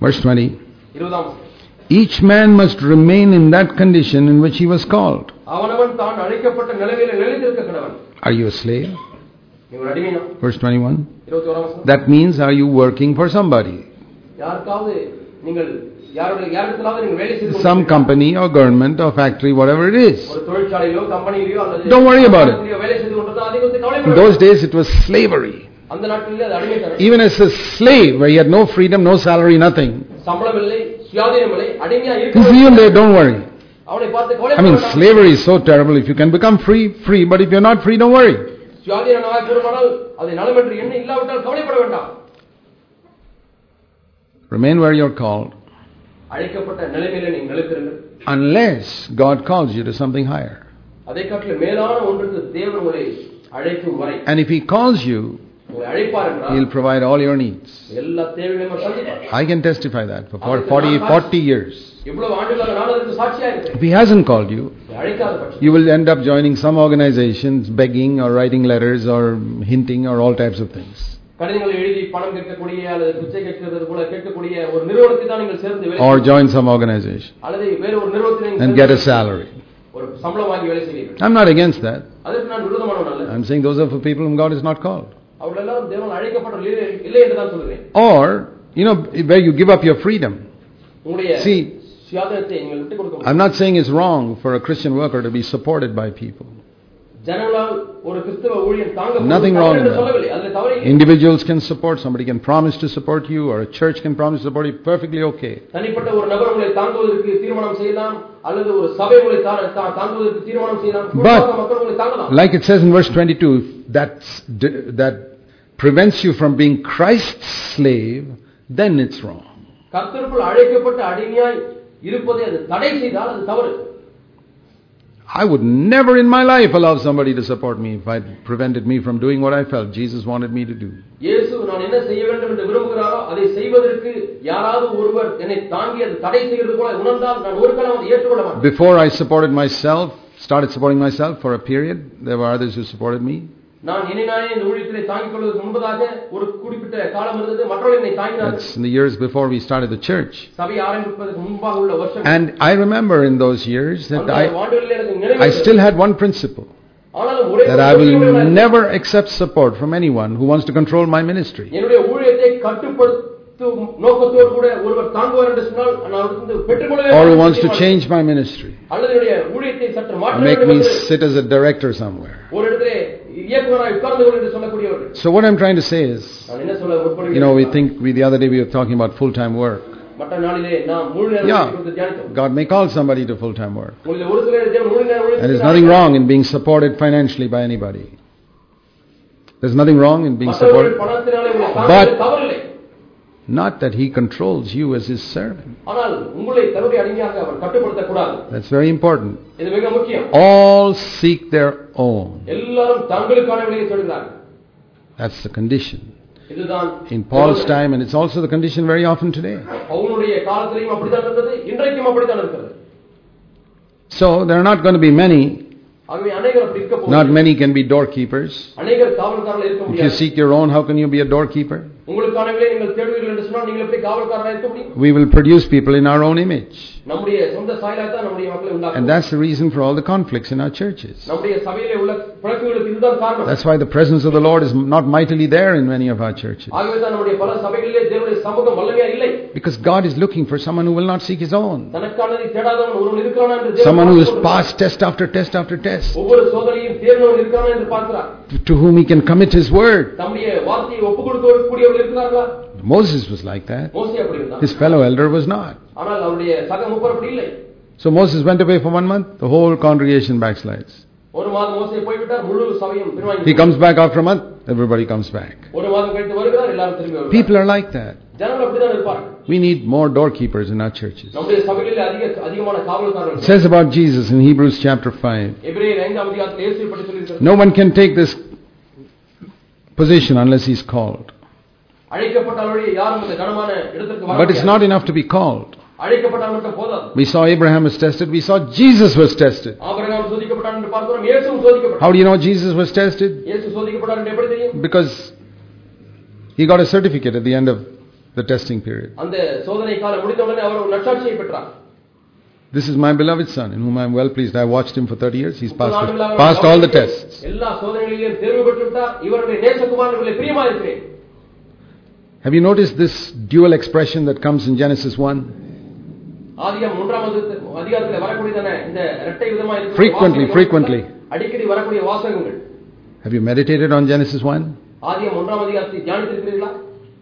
Verse 20. Each man must remain in that condition in which he was called. Are you a slave? Verse 21. That means, are you working for somebody? Some company or government or factory, whatever it is. Don't worry about it. In those days, it was slavery. Even as a slave, where he had no freedom, no salary, nothing. He's healed there, don't worry. I mean, slavery is so terrible. If you can become free, free. But if you're not free, don't worry. Remain where you're called. Unless God calls you to something higher. And if He calls you, He'll provide all your needs. I can testify that for 40, 40 years. If He hasn't called you, you will end up joining some organizations, begging or writing letters or hinting or all types of things. Or join some organization and get a salary. I'm not against that. I'm saying those are for people whom God is not called. Or, you know, where you give up your freedom. See, I'm not saying it's wrong for a Christian worker to be supported by people. Nothing wrong in that. Individuals can support, somebody can promise to support you, or a church can promise to support you, perfectly okay.
But,
like it says in verse 22, that, that prevents you from being Christ's slave, then it's wrong.
கர்த்தருக்குள் அழைக்கப்பட்ட அடிமையாய் இருப்பதை அது தடை செய்தால் அது தவறு
I would never in my life allow somebody to support me if it prevented me from doing what I felt Jesus wanted me to do.
இயேசு நான் என்ன செய்ய வேண்டும் என்று விரும்புகிறாரோ அதை செய்வதற்கு யாராவது ஒருவர் என்னை தாங்கி அது தடை செய்கிறது போல உணர்ந்தால் நான் ஒரு காலம் அதை ஏற்றுக்கொள்ள மாட்டேன்
Before I supported myself, started supporting myself for a period, there were others who supported me.
நான் என்னை நானே இந்த ஊழியத்திலே தாங்கிக் கொள்வதற்கு முன்பதாக ஒரு குறிப்பிட்ட காலம் இருந்தது மற்றவர்கள் என்னை தாங்கினார்கள்
That's in the years before we started the church.
சபை ஆரம்பிப்பதற்கு முன்பாக உள்ள வருஷம்
And I remember in those years that
அந்த
I,
ஆண்டுகளில் எனக்கு
I
நினைவு
still had one principle
ஆனாலும் ஒரே
that
ஒரு
I
கொள்கையோடு
will
நான்
never accept support from anyone who wants to control my ministry.
என்னுடைய ஊழியத்தை கட்டுப்படுத்தும்
or wants to change my ministry. make me sit as a director somewhere. so what i'm trying to say is you know we think we the other day we were talking about
full time work
yeah, God may call somebody to
full time work.
And there's nothing wrong in being supported financially by anybody. There's nothing wrong in being supported. But not that he controls you as his servant. That's very important. All seek their own. That's the condition. In Paul's time, and it's also the condition very often today. So there are not going to be many not many can be doorkeepers. If you seek your own, how can you be a doorkeeper?
உங்களுக்கான விலை நீங்கள் தேடுவீர்கள் என்று சொன்னால் நீங்கள் எப்படி காவல்காரராக இருக்க முடியும்
We will produce people in our own image.
நம்முடைய சொந்த சாயலாக தான் நம்முடைய மக்களை
And
உண்டாக்கும்
that's the reason for all the conflicts in our churches.
நம்முடைய சபையிலே உள்ள பிறக்குகளுக்கு இதுதான் காரணம்
That's why the presence of the Lord is not mightily there in many of our churches.
ஆகவே தான் நம்முடைய பல சபைகளிலே தேவனுடைய சமூகம் வல்லமையா இல்லை
Because God is looking for someone who will not seek his own.
தனக்கானதை தேடாதவன் ஒருவன் இருக்கிறானா என்று தேவன்
Someone who has
பார்த்துக்
passed test after test after test,
ஒவ்வொரு சோதனையும் தேர்ந்தவன் இருக்கிறானா என்று பார்க்கிறார்
to whom he can commit his word.
தம்முடைய வார்த்தையை ஒப்புக் கொடுக்கக்கூடியவர்கள் இருக்கிறார்களா
Moses was like that. His fellow elder was not. So Moses went away for one month, the whole congregation backslides. He comes back after a month, everybody comes back. People are like that. We need more doorkeepers in our churches. It says about Jesus in Hebrews chapter 5. No one can take this position unless he's called. But it's not enough to be called. We saw Abraham was tested. We saw Jesus was tested. How do you know Jesus was tested? Because he got a certificate at the end of the testing period. This is my beloved son, in whom I am well pleased. I watched him for 30 years. He's passed, passed all the tests. Have you noticed this dual expression that comes in Genesis 1? Frequently, frequently. Have you meditated on Genesis 1?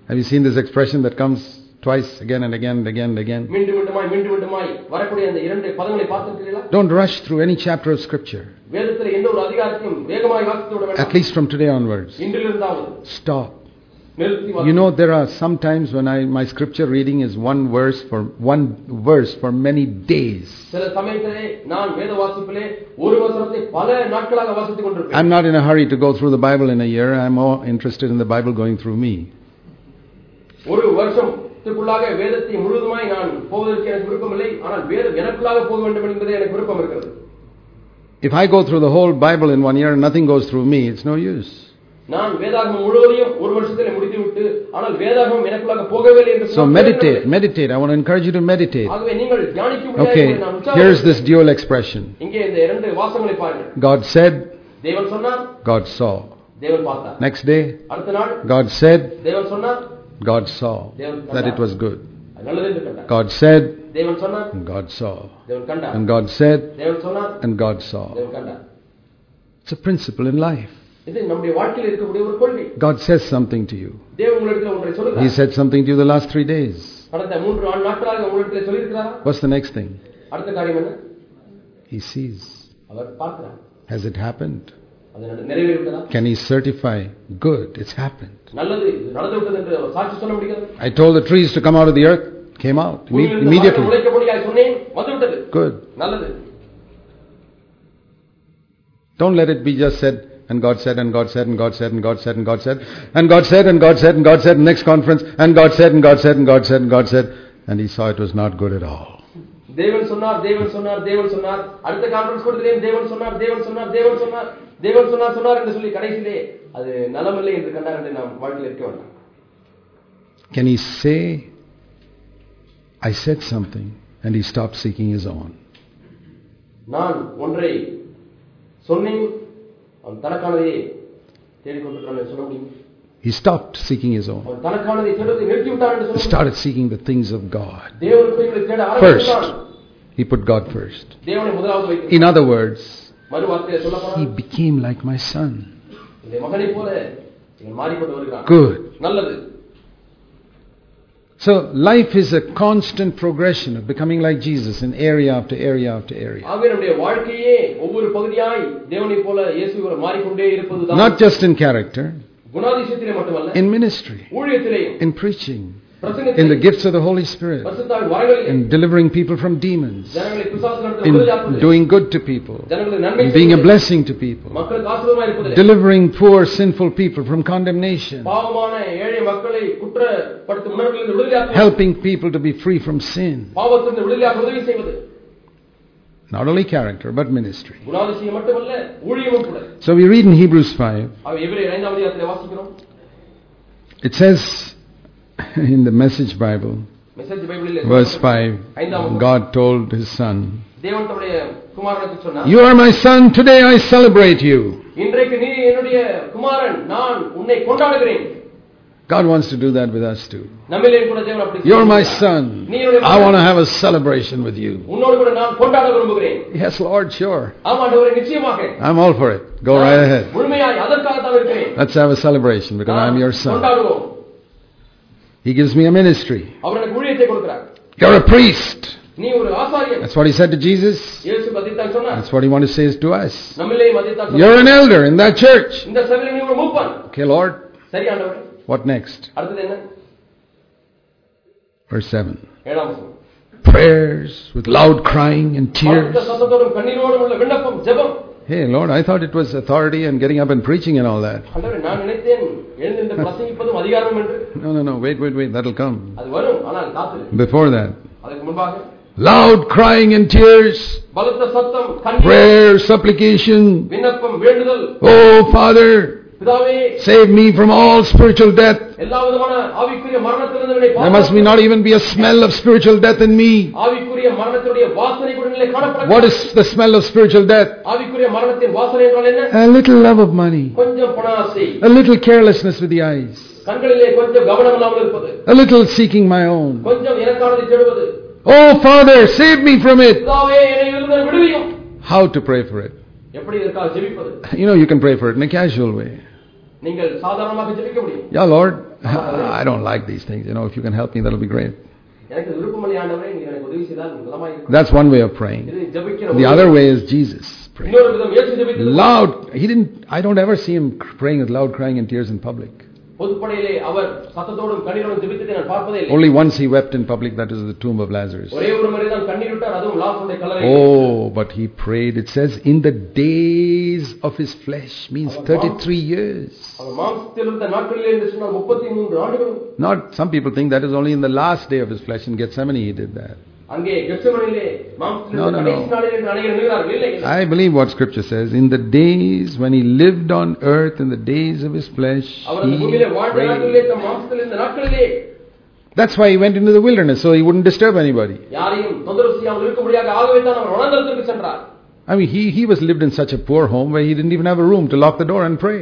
Have you seen this expression that comes twice again and again and again and again? Don't rush through any chapter of Scripture. At least from today onwards. Stop. You know, there are some times when I, my scripture reading is one verse for one verse for many days. I'm not in a hurry to go through the Bible in a year. I'm more interested in the Bible going through me. If I go through the whole Bible in one year and nothing goes through me, it's no use.
நான் வேதாகமம் முழுவதையும் ஒரு வருஷத்தில் முடித்து விட்டு ஆனால் வேதாகமம் எனக்குள்ளாக போகவில்லை என்று
So
சொன்னால்
meditate, meditate. I want to encourage you to meditate.
ஆகவே நீங்கள் தியானிக்க
Okay,
நான்
here's
உற்சாகம்
this dual expression.
இங்கே இந்த இரண்டு வாசங்களை பாருங்கள்
God said,
தேவன் சொன்னார்
God saw.
தேவன் பார்த்தார்
Next day,
அடுத்த நாள்
God said,
தேவன் சொன்னார்
God saw that it was good.
அது நல்லது என்று கண்டார்
God said,
தேவன் சொன்னார்
and God saw.
தேவன் கண்டார்
And God said,
தேவன் சொன்னார்
and God saw.
தேவன் கண்டார்
It's a principle in life. God says something to you. He said something to you the last three days. What's the next thing? He sees. Has it happened? Can he certify? Good, it's happened. I told the trees to come out of the earth, came out immediately. Good. Don't let it be just said, and God said, and God said, and God said, and God said, and God said, and God said, and God said, and God said, next conference, and God said, and God said, and God said, and God said, and he saw it was not good at all.
தேவன் சொன்னார் தேவன் சொன்னார் தேவன் சொன்னார் அடுத்த conference கொடுத்துட்டேன் தேவன் சொன்னார் தேவன் சொன்னார் தேவன் சொன்னார் தேவன் சொன்னார் சொன்னார் என்று சொல்லி கடைசியிலே அது நலமில்லை என்று கண்டார் என்று நாம் வாழ்க்கையில் இருக்க வேண்டாம்
Can he say, I said something and he stopped seeking his own?
நான் ஒன்றை சொன்னேன் அவன் சொல்ல முடியும்
He stopped seeking his own. He started seeking the things of God. First, he put God first. In other words, he became like my son. Good. So life is a constant progression of becoming like Jesus in area after area after area. Not just in character. In ministry. In preaching in the gifts of the Holy Spirit, in delivering people from demons, in doing good to people, in being a blessing to people, delivering poor sinful people from condemnation, helping people to be free from sin. Not only character, but ministry. So we read in Hebrews 5. It says in the Message Bible, verse 5, God told his son, You are my son, today I celebrate you. God wants to do that with us too. You're my son. I want to have a celebration with you. Yes, Lord, sure. I'm all for it. Go right ahead. Let's have a celebration because I'm your son. He gives me a ministry. You're a priest. That's what he said to Jesus. That's what he wants to say to us. You're an elder in that church. Okay, Lord. What next? Verse 7. Prayers with loud crying and tears. Hey Lord, I thought it was authority and getting up and preaching and all that. no, no, no, wait, wait, wait, that'll come. Before that, loud crying and tears, prayer, supplication. Oh Father. Save me from all spiritual death. There must be not even be a smell of spiritual death in me. What is the smell of spiritual death? A little love of money. A little carelessness with the eyes. A little seeking my own. Oh Father, save me from it. How to pray for it? You know, you can pray for it in a casual way. Yeah, Lord, I don't like these things. You know, if you can help me, that'll be great. That's one way of praying. The other way is Jesus. Praying. Loud. He didn't, I don't ever see him praying with loud crying and tears in public.
பொதுப்படையிலே அவர் சத்தத்தோடும் கண்ணீரோடும் ஜெபித்ததை நான் பார்ப்பதே இல்லை
Only once he wept in public, that is the tomb of Lazarus.
ஒரே ஒரு முறை தான் கண்ணீர் விட்டார் அதுவும் லாசுடைய கல்லறை
Oh, but he prayed, it says, in the days of his flesh, means 33 years.
அவர் மாம்சத்தில் இருந்த நாட்களிலே என்று சொன்னால் முப்பத்தி மூன்று ஆண்டுகளும்
Not, some people think that is only in the last day of his flesh. In Gethsemane he did that. No, no, no. I believe what scripture says. In the days when he lived on earth, in the days of his flesh, he that's why he went into the wilderness, so he wouldn't disturb anybody. I mean, he, he was lived in such a poor home where he didn't even have a room to lock the door and pray.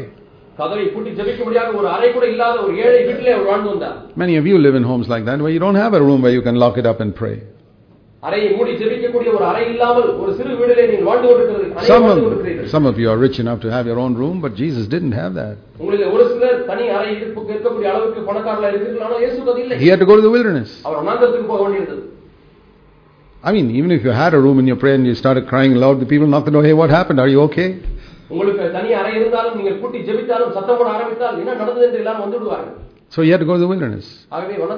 Many of you live in homes like that where you don't have a room where you can lock it up and pray. Some
வாழ்ந்து
of,
கொண்டிருக்கிறீர்கள்
some of you are rich enough to have your own room, but Jesus didn't have that.
உங்களில் ஒரு சிலர் தனி அறை இருப்பு இருக்கக்கூடிய அளவுக்கு பணக்காரர்களா இருக்கிறீர்கள் ஆனால் இயேசுக்கு அது இல்லை
He had to go to the wilderness.
அவர் வனாந்தரத்துக்கு போக வேண்டியிருந்தது
I mean, even if you had a room in your prayer and you started crying loud, the people knock the door, hey, what happened? Are you okay?
உங்களுக்கு தனி அறை இருந்தாலும் நீங்கள் கூட்டி ஜெபித்தாலும் சத்தம் போட ஆரம்பித்தால் என்ன நடந்தது என்று எல்லாரும் வந்து விடுவார்கள்
so he had to go to the wilderness.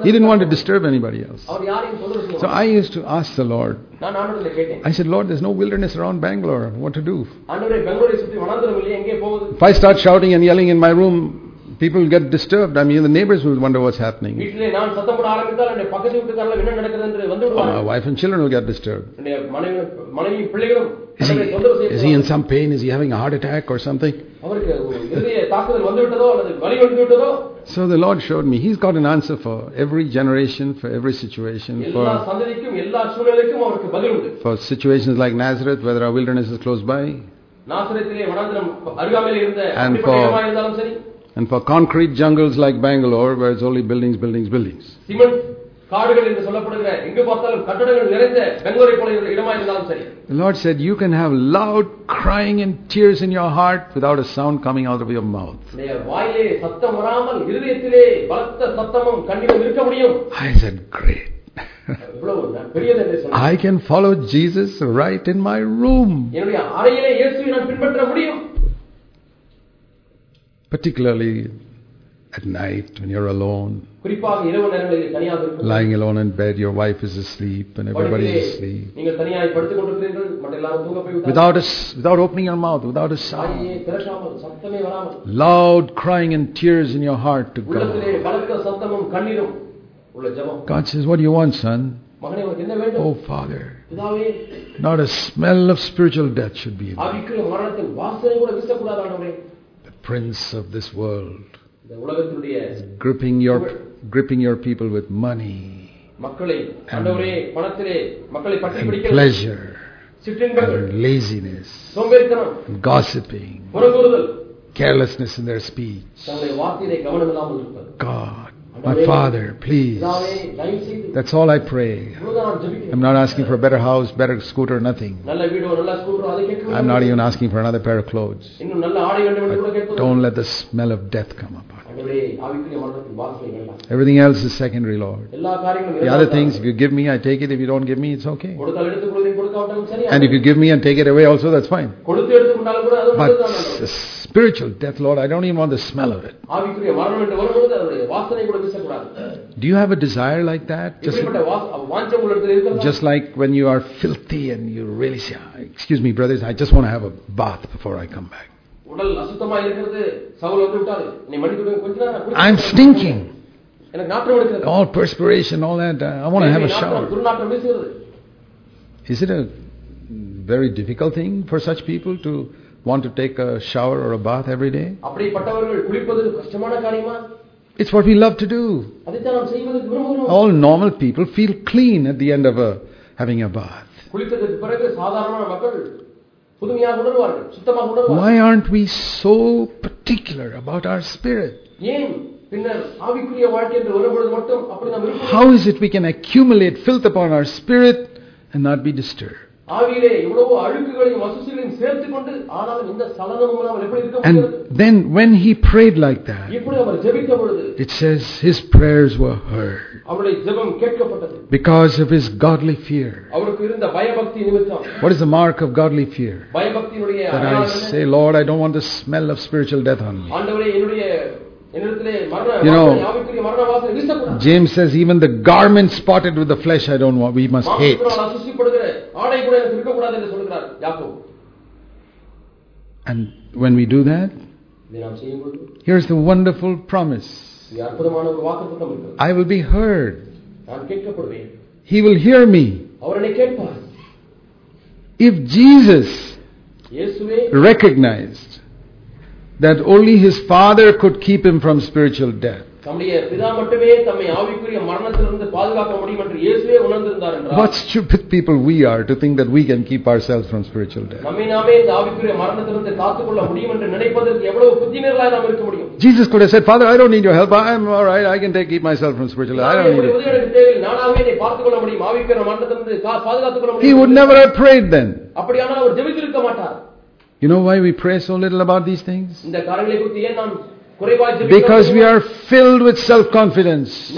He didn't want to disturb anybody else. So I used to ask the Lord. I said, Lord, there's no wilderness around Bangalore. What to do? If I start shouting and yelling in my room, people get disturbed. I mean, the neighbors will wonder what's happening. Oh, my wife and children will get disturbed. Is he, is he in some pain? Is he having a heart attack or something? so the Lord showed me, He's got an answer for every generation, for every situation, for, for situations like Nazareth, whether our wilderness is close by, and for, and for concrete jungles like Bangalore, where it's only buildings, buildings, buildings.
Cement காடுகள் என்று சொல்லப்படுகிற எங்கு பார்த்தாலும் கட்டடங்கள் நிறைந்த பெங்களூரை போல இருக்கிற இடமா இருந்தாலும் சரி
The Lord said, You can have loud crying and tears in your heart without a sound coming out of your mouth.
உன்னுடைய வாயிலே சத்தம் வராமல் இருதயத்திலே பலத்த சத்தமும் கண்ணீரும் இருக்க முடியும்
I said, Great.
இவ்வளவு ந- பெரியது என்று சொன்னார்
I can follow Jesus right in my room.
என்னுடைய அறையிலே இயேசுவை நான் பின்பற்ற முடியும்
Particularly at night when you're alone,
குறிப்பாக இரவு நேரங்களில் தனியாக இருக்கும்
lying alone in bed, your wife is asleep and everybody is asleep.
நீங்கள் தனியாய் படுத்துக் கொண்டிருக்கிறீர்கள் மற்ற எல்லாரும் தூங்க போய்
Without a, s- without opening your mouth, without a
வாயை
sound.
திறக்காமல் சத்தமே வராமல்
Loud crying and tears in your heart to
உள்ளத்திலே
God.
பலத்த சத்தமும் கண்ணீரும் உள்ள ஜெபம்
God says, What do you want, son?
மகனே உனக்கு என்ன வேண்டும்
Oh, Father,
பிதாவே
not a smell of spiritual death should be in me.
ஆவிக்குரிய மரணத்தின் வாசனை கூட வீசக்கூடாது ஆண்டவரே
The prince of this world,
இந்த உலகத்தினுடைய
gripping your, gripping your people with money
மக்களை ஆண்டவரே பணத்திலே மக்களை பற்றி
and
பிடிக்கிறது
pleasure
சிற்றின்பங்கள்
and laziness
சோம்பேறித்தனம்
and gossiping,
புறங்கூறுதல்
carelessness in their speech.
தங்களுடைய வார்த்தையிலே கவனம் இல்லாமல் இருப்பது
God, my Father, please.
பிதாவே தயவு செய்து
That's all I pray.
இவ்வளவுதான் நான் ஜெபிக்கிறேன்
I'm not asking for a better house, better scooter, nothing.
நல்ல வீடோ நல்ல ஸ்கூட்டரோ அதை கேட்க
I'm not even asking for another pair of clothes.
இன்னும் நல்ல ஆடை வேண்டும் என்று கூட கேட்பது
Don't let the smell of death come upon Everything else is secondary, Lord. The other things, if you give me, I take it. If you don't give me, it's okay. And if you give me and take it away also, that's fine. But spiritual death, Lord, I don't even want the smell of it. Do you have a desire like that? Just, just like when you are filthy and you really say, ah, Excuse me, brothers, I just want to have a bath before I come back.
உடல் அசுத்தமா இருக்கிறது சவுல் வந்து விட்டாரு நீ மன்னித்து விடுங்க, கொஞ்ச நேரம் குளிக்க
I'm
போறேன்.
stinking.
எனக்கு நாற்றம் எடுக்கிறது
All perspiration, all that. I want to have a
நாற்றம்,
shower.
துர்நாற்றம் வீசுகிறது
Is it a very difficult thing for such people to want to take a shower or a bath every day?
அப்படிப்பட்டவர்கள் குளிப்பது கஷ்டமான காரியமா
It's what we love to do.
அதைத்தான் நாம் செய்வதற்கு விரும்புகிறோம்
All normal people feel clean at the end of a, having a bath. Why aren't we so particular about our spirit? How is it we can accumulate filth upon our spirit and not be disturbed? And then when he prayed like that, it says his prayers were heard. Because of his godly fear. What is the mark of godly fear? That I say, Lord, I don't want the smell of spiritual death on me. You know, James says, even the garment spotted with the flesh, I don't want, we must hate. And when we do that, here's the wonderful promise I will be heard. He will hear me. If Jesus recognized that only his father could keep him from spiritual death,
தம்முடைய பிதா மட்டுமே தம்மை ஆவிக்குரிய மரணத்திலிருந்து பாதுகாக்க முடியும் என்று இயேசுவே உணர்ந்திருந்தார் என்றார்
what stupid people we are to think that we can keep ourselves from spiritual death.
நம்மை நாமே இந்த ஆவிக்குரிய மரணத்திலிருந்து காத்துக்கொள்ள முடியும் என்று நினைப்பதற்கு எவ்வளவு புத்தினர்களாய் நாம் இருக்க முடியும்
Jesus could have said, Father, I don't need your help. I'm all right. I can take, keep myself from spiritual death. I
நானே
don't
உடைய
need it.
உதவி எனக்கு தேவையில்லை நானாகவே என்னை பார்த்துக் கொள்ள முடியும் ஆவிக்குரிய மரணத்திலிருந்து கா- பாதுகாத்துக் கொள்ள
He would
முடியும்
never have prayed then.
அப்படியானால் அவர் ஜெபித்திருக்க மாட்டார்
You know why we pray so little about these things?
இந்த காரியங்களை குறித்து ஏன் நாம் குறைவாய்
Because we are filled with
self confidence.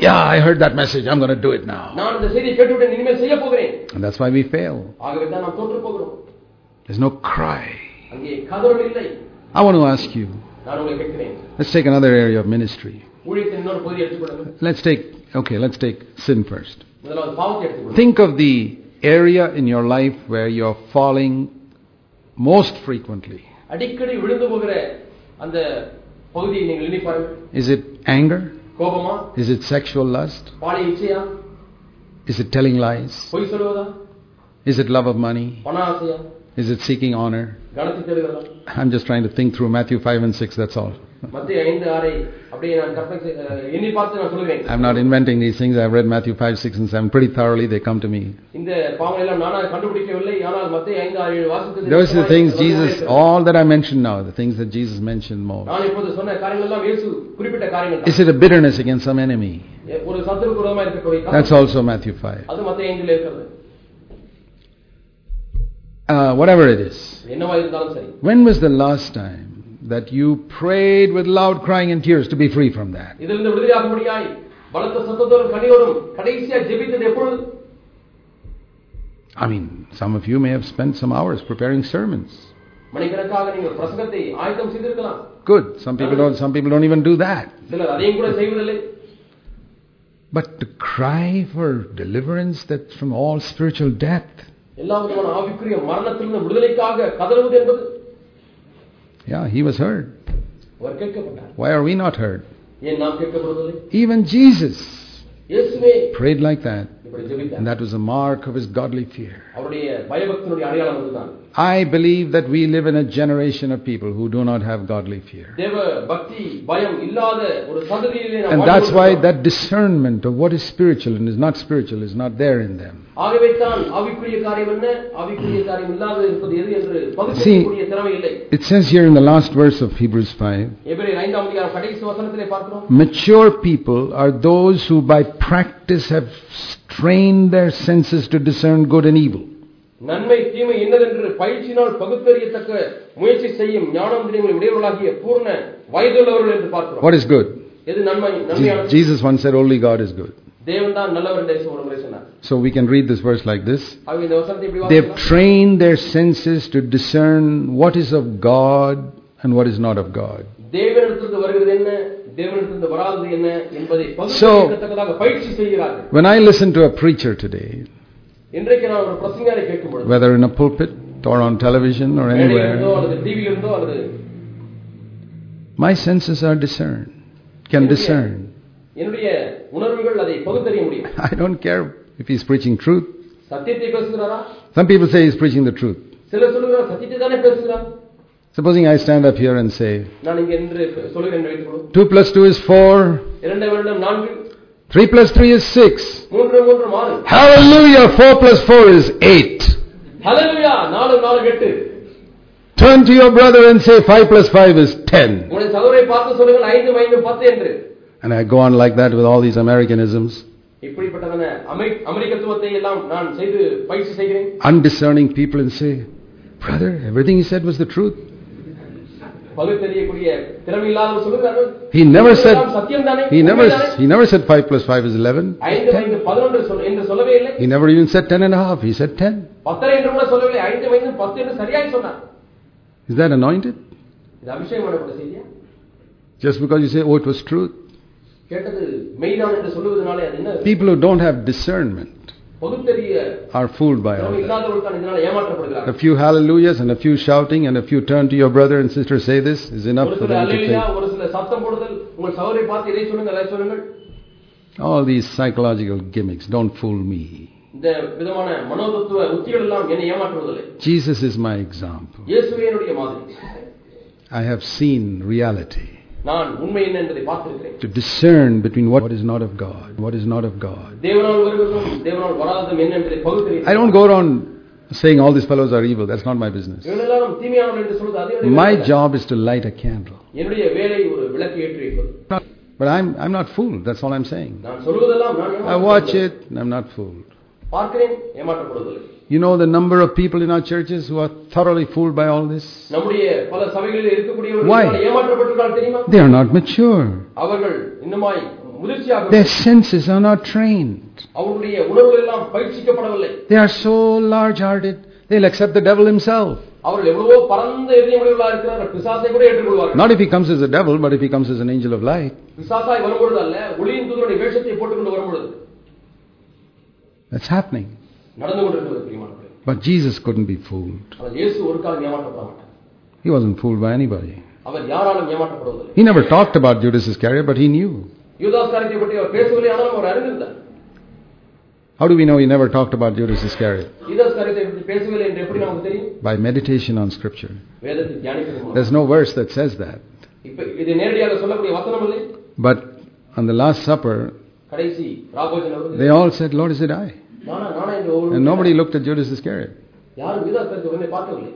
Yeah, I heard that message. I'm going to do it now. And that's why we fail. There's no cry. I want to ask you let's take another area of ministry. Let's take, okay, let's take sin first. Think of the area in your life where you're falling most frequently.
அடிக்கடி விழுந்து போகிற அந்த பகுதியை நீங்கள் நினைப்பார்கள்
Is it anger?
கோபமா
Is it sexual lust?
பாலிய இச்சையா
Is it telling lies?
பொய் சொல்லுவதா
Is it love of money?
பண ஆசையா
Is it seeking honor?
கணத்தை தேடுகிறதா
I'm just trying to think through Matthew 5 and 6, that's all. I'm not inventing these things. I've read Matthew 5, 6 and 7 pretty thoroughly. They come to me. Those are the things Jesus, all that I mentioned now, the things that Jesus mentioned more. Is it a bitterness against some enemy? That's also Matthew 5. Uh, whatever it is. When was the last time that you prayed with loud crying and tears to be free from that?
இதிலிருந்து விடுதலையாகும்படியாய் பலத்த சத்தத்தோடும் கனியோடும் கடைசியா ஜெபித்தது எப்பொழுது
I mean, some of you may have spent some hours preparing sermons.
மணிக்கணக்காக நீங்கள் பிரசங்கத்தை ஆயத்தம் செய்திருக்கலாம்
Good. Some people don't. Some people don't even do that.
சிலர் அதையும் கூட செய்வதில்லை
But to cry for deliverance that's from all spiritual death.
எல்லா விதமான ஆவிக்குரிய மரணத்திலிருந்து விடுதலைக்காக கதறுவது என்பது
Yeah, he was heard. Why are we not heard? Even Jesus prayed like that.
இப்படி
And
ஜெபித்தார்
that was a mark of his godly fear.
அவருடைய பயபக்தனுடைய அடையாளம் அதுதான்
I believe that we live in a generation of people who do not have godly fear.
தேவ பக்தி பயம் இல்லாத ஒரு சந்ததியிலே நாம்
And
வாழ்ந்து
that's why
கொண்டிருக்கிறோம்.
that discernment of what is spiritual and is not spiritual is not there in them.
ஆகவே தான் ஆவிக்குரிய காரியம் என்ன ஆவிக்குரிய காரியம் இல்லாத இருப்பது எது என்று பகுதிக்கூடிய திறமை இல்லை
It says here in the last verse of Hebrews 5
எபிரேயர் ஐந்தாம் அதிகாரம் கடைசி வசனத்திலே பார்க்கிறோம்
mature people are those who by practice have strained their senses to discern good and evil.
நன்மை தீமை என்னதென்று பயிற்சியினால் பகுத்தறியத்தக்க முயற்சி செய்யும் ஞானம் தினங்களை உடையவர்களாகிய பூர்ண வயதுள்ளவர்கள் என்று பார்க்கிறோம்
What is good?
எது நன்மை
Je-
நன்மையானது
Jesus once said only God is good.
தேவன் தான் நல்லவர் என்று இயேசு ஒரு முறை சொன்னார்
So we can read this verse like this.
ஆகவே இந்த வசனத்தை இப்படி
They've
வாசிக்கலாம்.
trained their senses to discern what is of God and what is not of God. So, when I listen to a preacher today, whether in a pulpit or on television or anywhere, my senses are discerned, can discern. I don't care if he's preaching truth. Some people say he's preaching the truth.
சிலர் சொல்லுகிறார் சத்தியத்தை தானே பேசுகிறார்
Supposing I stand up here and say,
நான் இங்க என்று சொல்லுகிறேன் என்று வைத்துக் கொள்வோம்
2 plus 2 is 4,
இரண்டு வருடம் நான்கு
3 plus 3 is 6.
மூன்று மூன்று ஆறு
Hallelujah! 4 plus 4 is 8.
ஹalleluya நாலு நாலு எட்டு
Turn to your brother and say 5 plus 5 is 10.
உங்களுடைய சகோதரை பார்த்து சொல்லுங்கள் ஐந்து ஐந்து பத்து என்று
And I go on like that with all these Americanisms.
இப்படிப்பட்டதான அமெரி அமெரிக்கத்துவத்தை எல்லாம் நான் செய்து பயிற்சி செய்கிறேன்
Undiscerning people and say, Brother, everything he said was the truth. He never said he never he never said 5 plus 5 is 11.
10.
He never even said 10 and a half. He said 10. Is that anointed? Just because you say oh it was truth. People who don't have discernment are fooled by all that. A few hallelujahs and a few shouting and a few turn to your brother and sister say this is enough for them to think. All these psychological gimmicks, don't fool me. Jesus is my example. I have seen reality.
நான் உண்மை என்ன என்பதை பார்த்திருக்கிறேன்
To discern between what is not of God, what is not of God.
தேவனால் வருவதும் தேவனால் வராததும் என்ன என்பதை
I
பகுத்தறிகிறேன்
don't go around saying all these fellows are evil. That's not my business.
இவர்கள் எல்லாரும் தீமையானவர்கள் என்று சொல்வது அது என்னுடைய
My
வேலை அல்ல.
job is to light a candle.
என்னுடைய வேலை ஒரு விளக்கு ஏற்றி வைப்பது
But I'm, I'm not fooled. That's all I'm saying.
நான் சொல்வதெல்லாம் நான்
I watch
ஏமாற்றப்படுவதில்லை.
it and I'm not fooled.
பார்க்கிறேன் ஏமாற்றப்படுவதில்லை
You know the number of people in our churches who are thoroughly fooled by all this?
நம்முடைய பல சபைகளில்
Why?
இருக்கக்கூடியவர்கள் ஏமாற்றப்பட்டிருக்கால் தெரியுமா
They are not mature.
அவர்கள் இன்னுமாய் முதிர்ச்சியாக
Their senses are not trained.
அவர்களுடைய உணர்வுகள் எல்லாம் பயிற்சிக்கப்படவில்லை
They are so large hearted, they'll accept the devil himself.
அவர்கள் எவ்வளவோ பரந்த இதயமுடையவர்களாக இருக்கிறார்கள் பிசாசை கூட ஏற்றுக்கொள்வார்கள்
Not if he comes as a devil, but if he comes as an angel of light.
பிசாசாய் வரும்பொழுது அல்ல ஒளியின் தூதருடைய வேஷத்தை போட்டுக்கொண்டு வரும்பொழுது
That's happening.
நடந்து கொண்டிருக்கிறது பிரியமானவர்களே
But Jesus couldn't be fooled.
ஆனால் இயேசு ஒரு காலம் ஏமாற்றப்பட மாட்டார்
He wasn't fooled by anybody.
அவர் யாராலும் ஏமாற்றப்படுவதில்லை
He never talked about Judas Iscariot, but he knew.
யூதாஸ் காரியத்தை பற்றி அவர் பேசவில்லை ஆனாலும் அவர் அறிந்திருந்தார்
How do we know he never talked about Judas Iscariot?
யூதாஸ் காரியத்தை பற்றி பேசவில்லை என்று எப்படி நமக்கு தெரியும்
By meditation on Scripture.
வேதத்தை தியானிக்கிறது மூலம்.
There's no verse that says that.
இப்ப இது நேரடியாக சொல்லக்கூடிய வசனம் இல்லை
But on the Last Supper,
கடைசி ராபோஜன் அவர்கள்
they all said, Lord, is it I? And nobody looked at Judas Iscariot.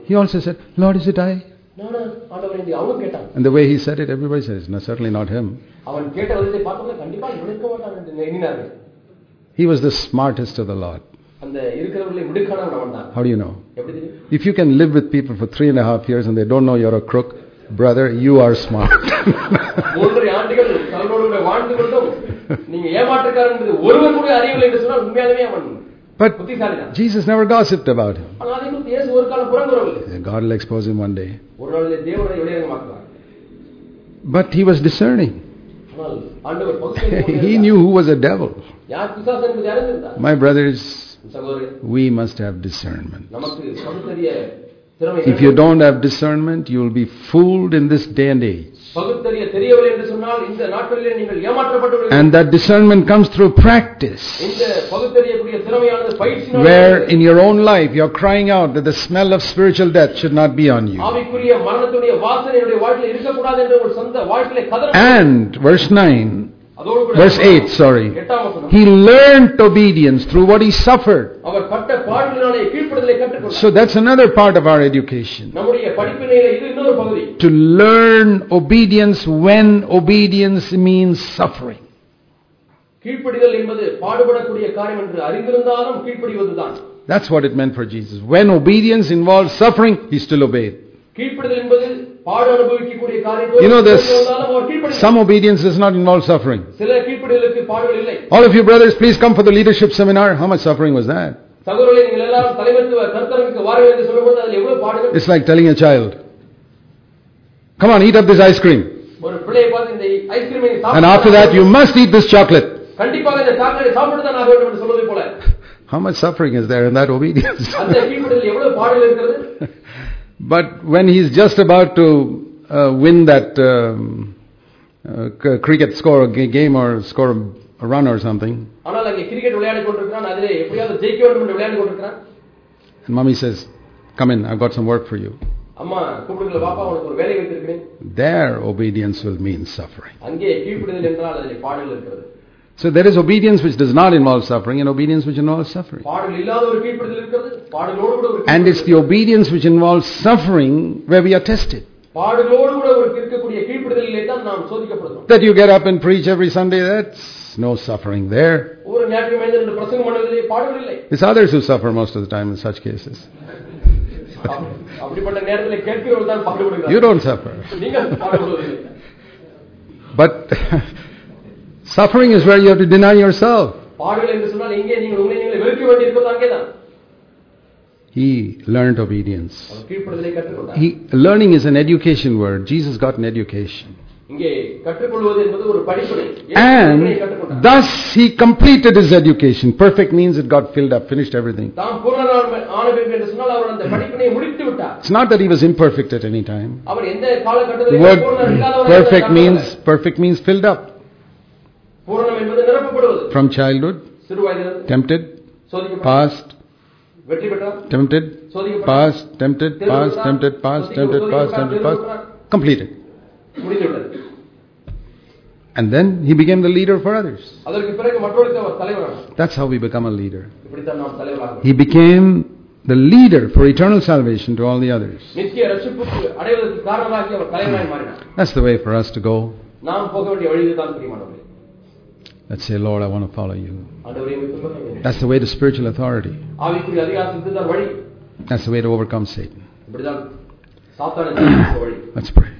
He also said, Lord, is it I? And the way he said it, everybody says, no, certainly not him. He was the smartest of the lot. How do you know? If you can live with people for three and a half years and they don't know you're a crook, brother, you are smart. But Jesus never gossiped about him. God will expose him one day. But he was discerning. he knew who was a devil. My brothers, we must have discernment. If you don't have discernment, you will be fooled in this day and age. And that discernment comes through practice. Where in your own life you are crying out that the smell of spiritual death should not be on you. And verse 9 verse 8, sorry.
எட்டாம் வசனம்
He learned obedience through what he suffered.
அவர் பட்ட பாடுகளினாலே கீழ்ப்படுதலை கற்றுக்கொண்டார்
So that's another part of our education.
நம்முடைய படிப்பினையில இது இன்னொரு பகுதி
To learn obedience when obedience means suffering.
கீழ்ப்படிதல் என்பது பாடுபடக்கூடிய காரியம் என்று அறிந்திருந்தாலும் கீழ்ப்படிவதுதான்
That's what it meant for Jesus. When obedience involved suffering, he still obeyed. You know
this,
some obedience does not involve suffering. All of you brothers, please come for the leadership seminar. How much suffering was that? It's like telling a child, come on, eat up this ice cream. And after that, you must eat this chocolate. How much suffering is there in that obedience? but when he's just about to uh, win that um, uh, c- cricket score a ga- game or score a run or something,
ஆனால் அங்கே cricket விளையாடி கொண்டிருக்கிறான் அதிலே எப்படியாவது ஜெயிக்க வேண்டும் என்று விளையாடி கொண்டிருக்கிறான்
and mommy says, come in, I've got some work for you.
அம்மா கூப்பிடுங்கள பாப்பா உனக்கு ஒரு வேலை வைத்திருக்கிறேன்
Their obedience will mean suffering.
அங்கே கீழ்ப்படிதல் என்றால் அதிலே பாடுகள் இருக்கிறது
So there is obedience which does not involve suffering and obedience which involves suffering. And it's the obedience which involves suffering where we are tested. That you get up and preach every Sunday, that's no suffering there. It's others who suffer most of the time in such cases. you don't suffer. but suffering is where you have to deny yourself.
பாடுகள் என்று சொன்னால் இங்கே நீங்கள் உங்களை நீங்களே வெறுக்க வேண்டியிருப்பது அங்கேதான்
He learned obedience.
அவர் கீழ்ப்படிதலை கற்றுக்கொண்டார்
He, learning is an education word. Jesus got an education.
இங்கே கற்றுக்கொள்வது என்பது ஒரு படிப்பினை
And
படிப்பினை கற்றுக்கொண்டார்
thus he completed his education. Perfect means it got filled up, finished everything.
தாம் பூர்ணனான ஆன பிறகு என்று சொன்னால் அவர் அந்த படிப்பினை முடித்து விட்டார்
It's not that he was imperfect at any time.
அவர் எந்த
The
காலகட்டத்தில்
word
பூரணர் இல்லாதவர்
perfect
என்று
means perfect means filled up.
பூரணம் என்பது நிரப்பப்பட்டது சோதிக்கப்படுவது
from childhood,
சிறு வயதில்
tempted,
சோதிக்கப்பட்டார்
past,
வெற்றி பெற்றார்
tempted,
சோதிக்கப்பட்டார்
past, tempted, past, tempted, past, tempted, past, tempted, past, completed.
முடிந்துவிட்டது
And then he became the leader for others.
அதற்கு பிறகு மற்றொரு அவர் தலைவரானார்
That's how we become a leader.
இப்படித்தான் நாம் தலைவராக
He became the leader for eternal salvation to all the others.
நித்திய ரட்சிப்புக்கு அடைவதற்கு காரணமாகி அவர் தலைவராய் மாறினார்
That's the way for us to go. Let's say, Lord, I want to follow you. That's the way to spiritual authority. That's the way to overcome Satan. Let's pray.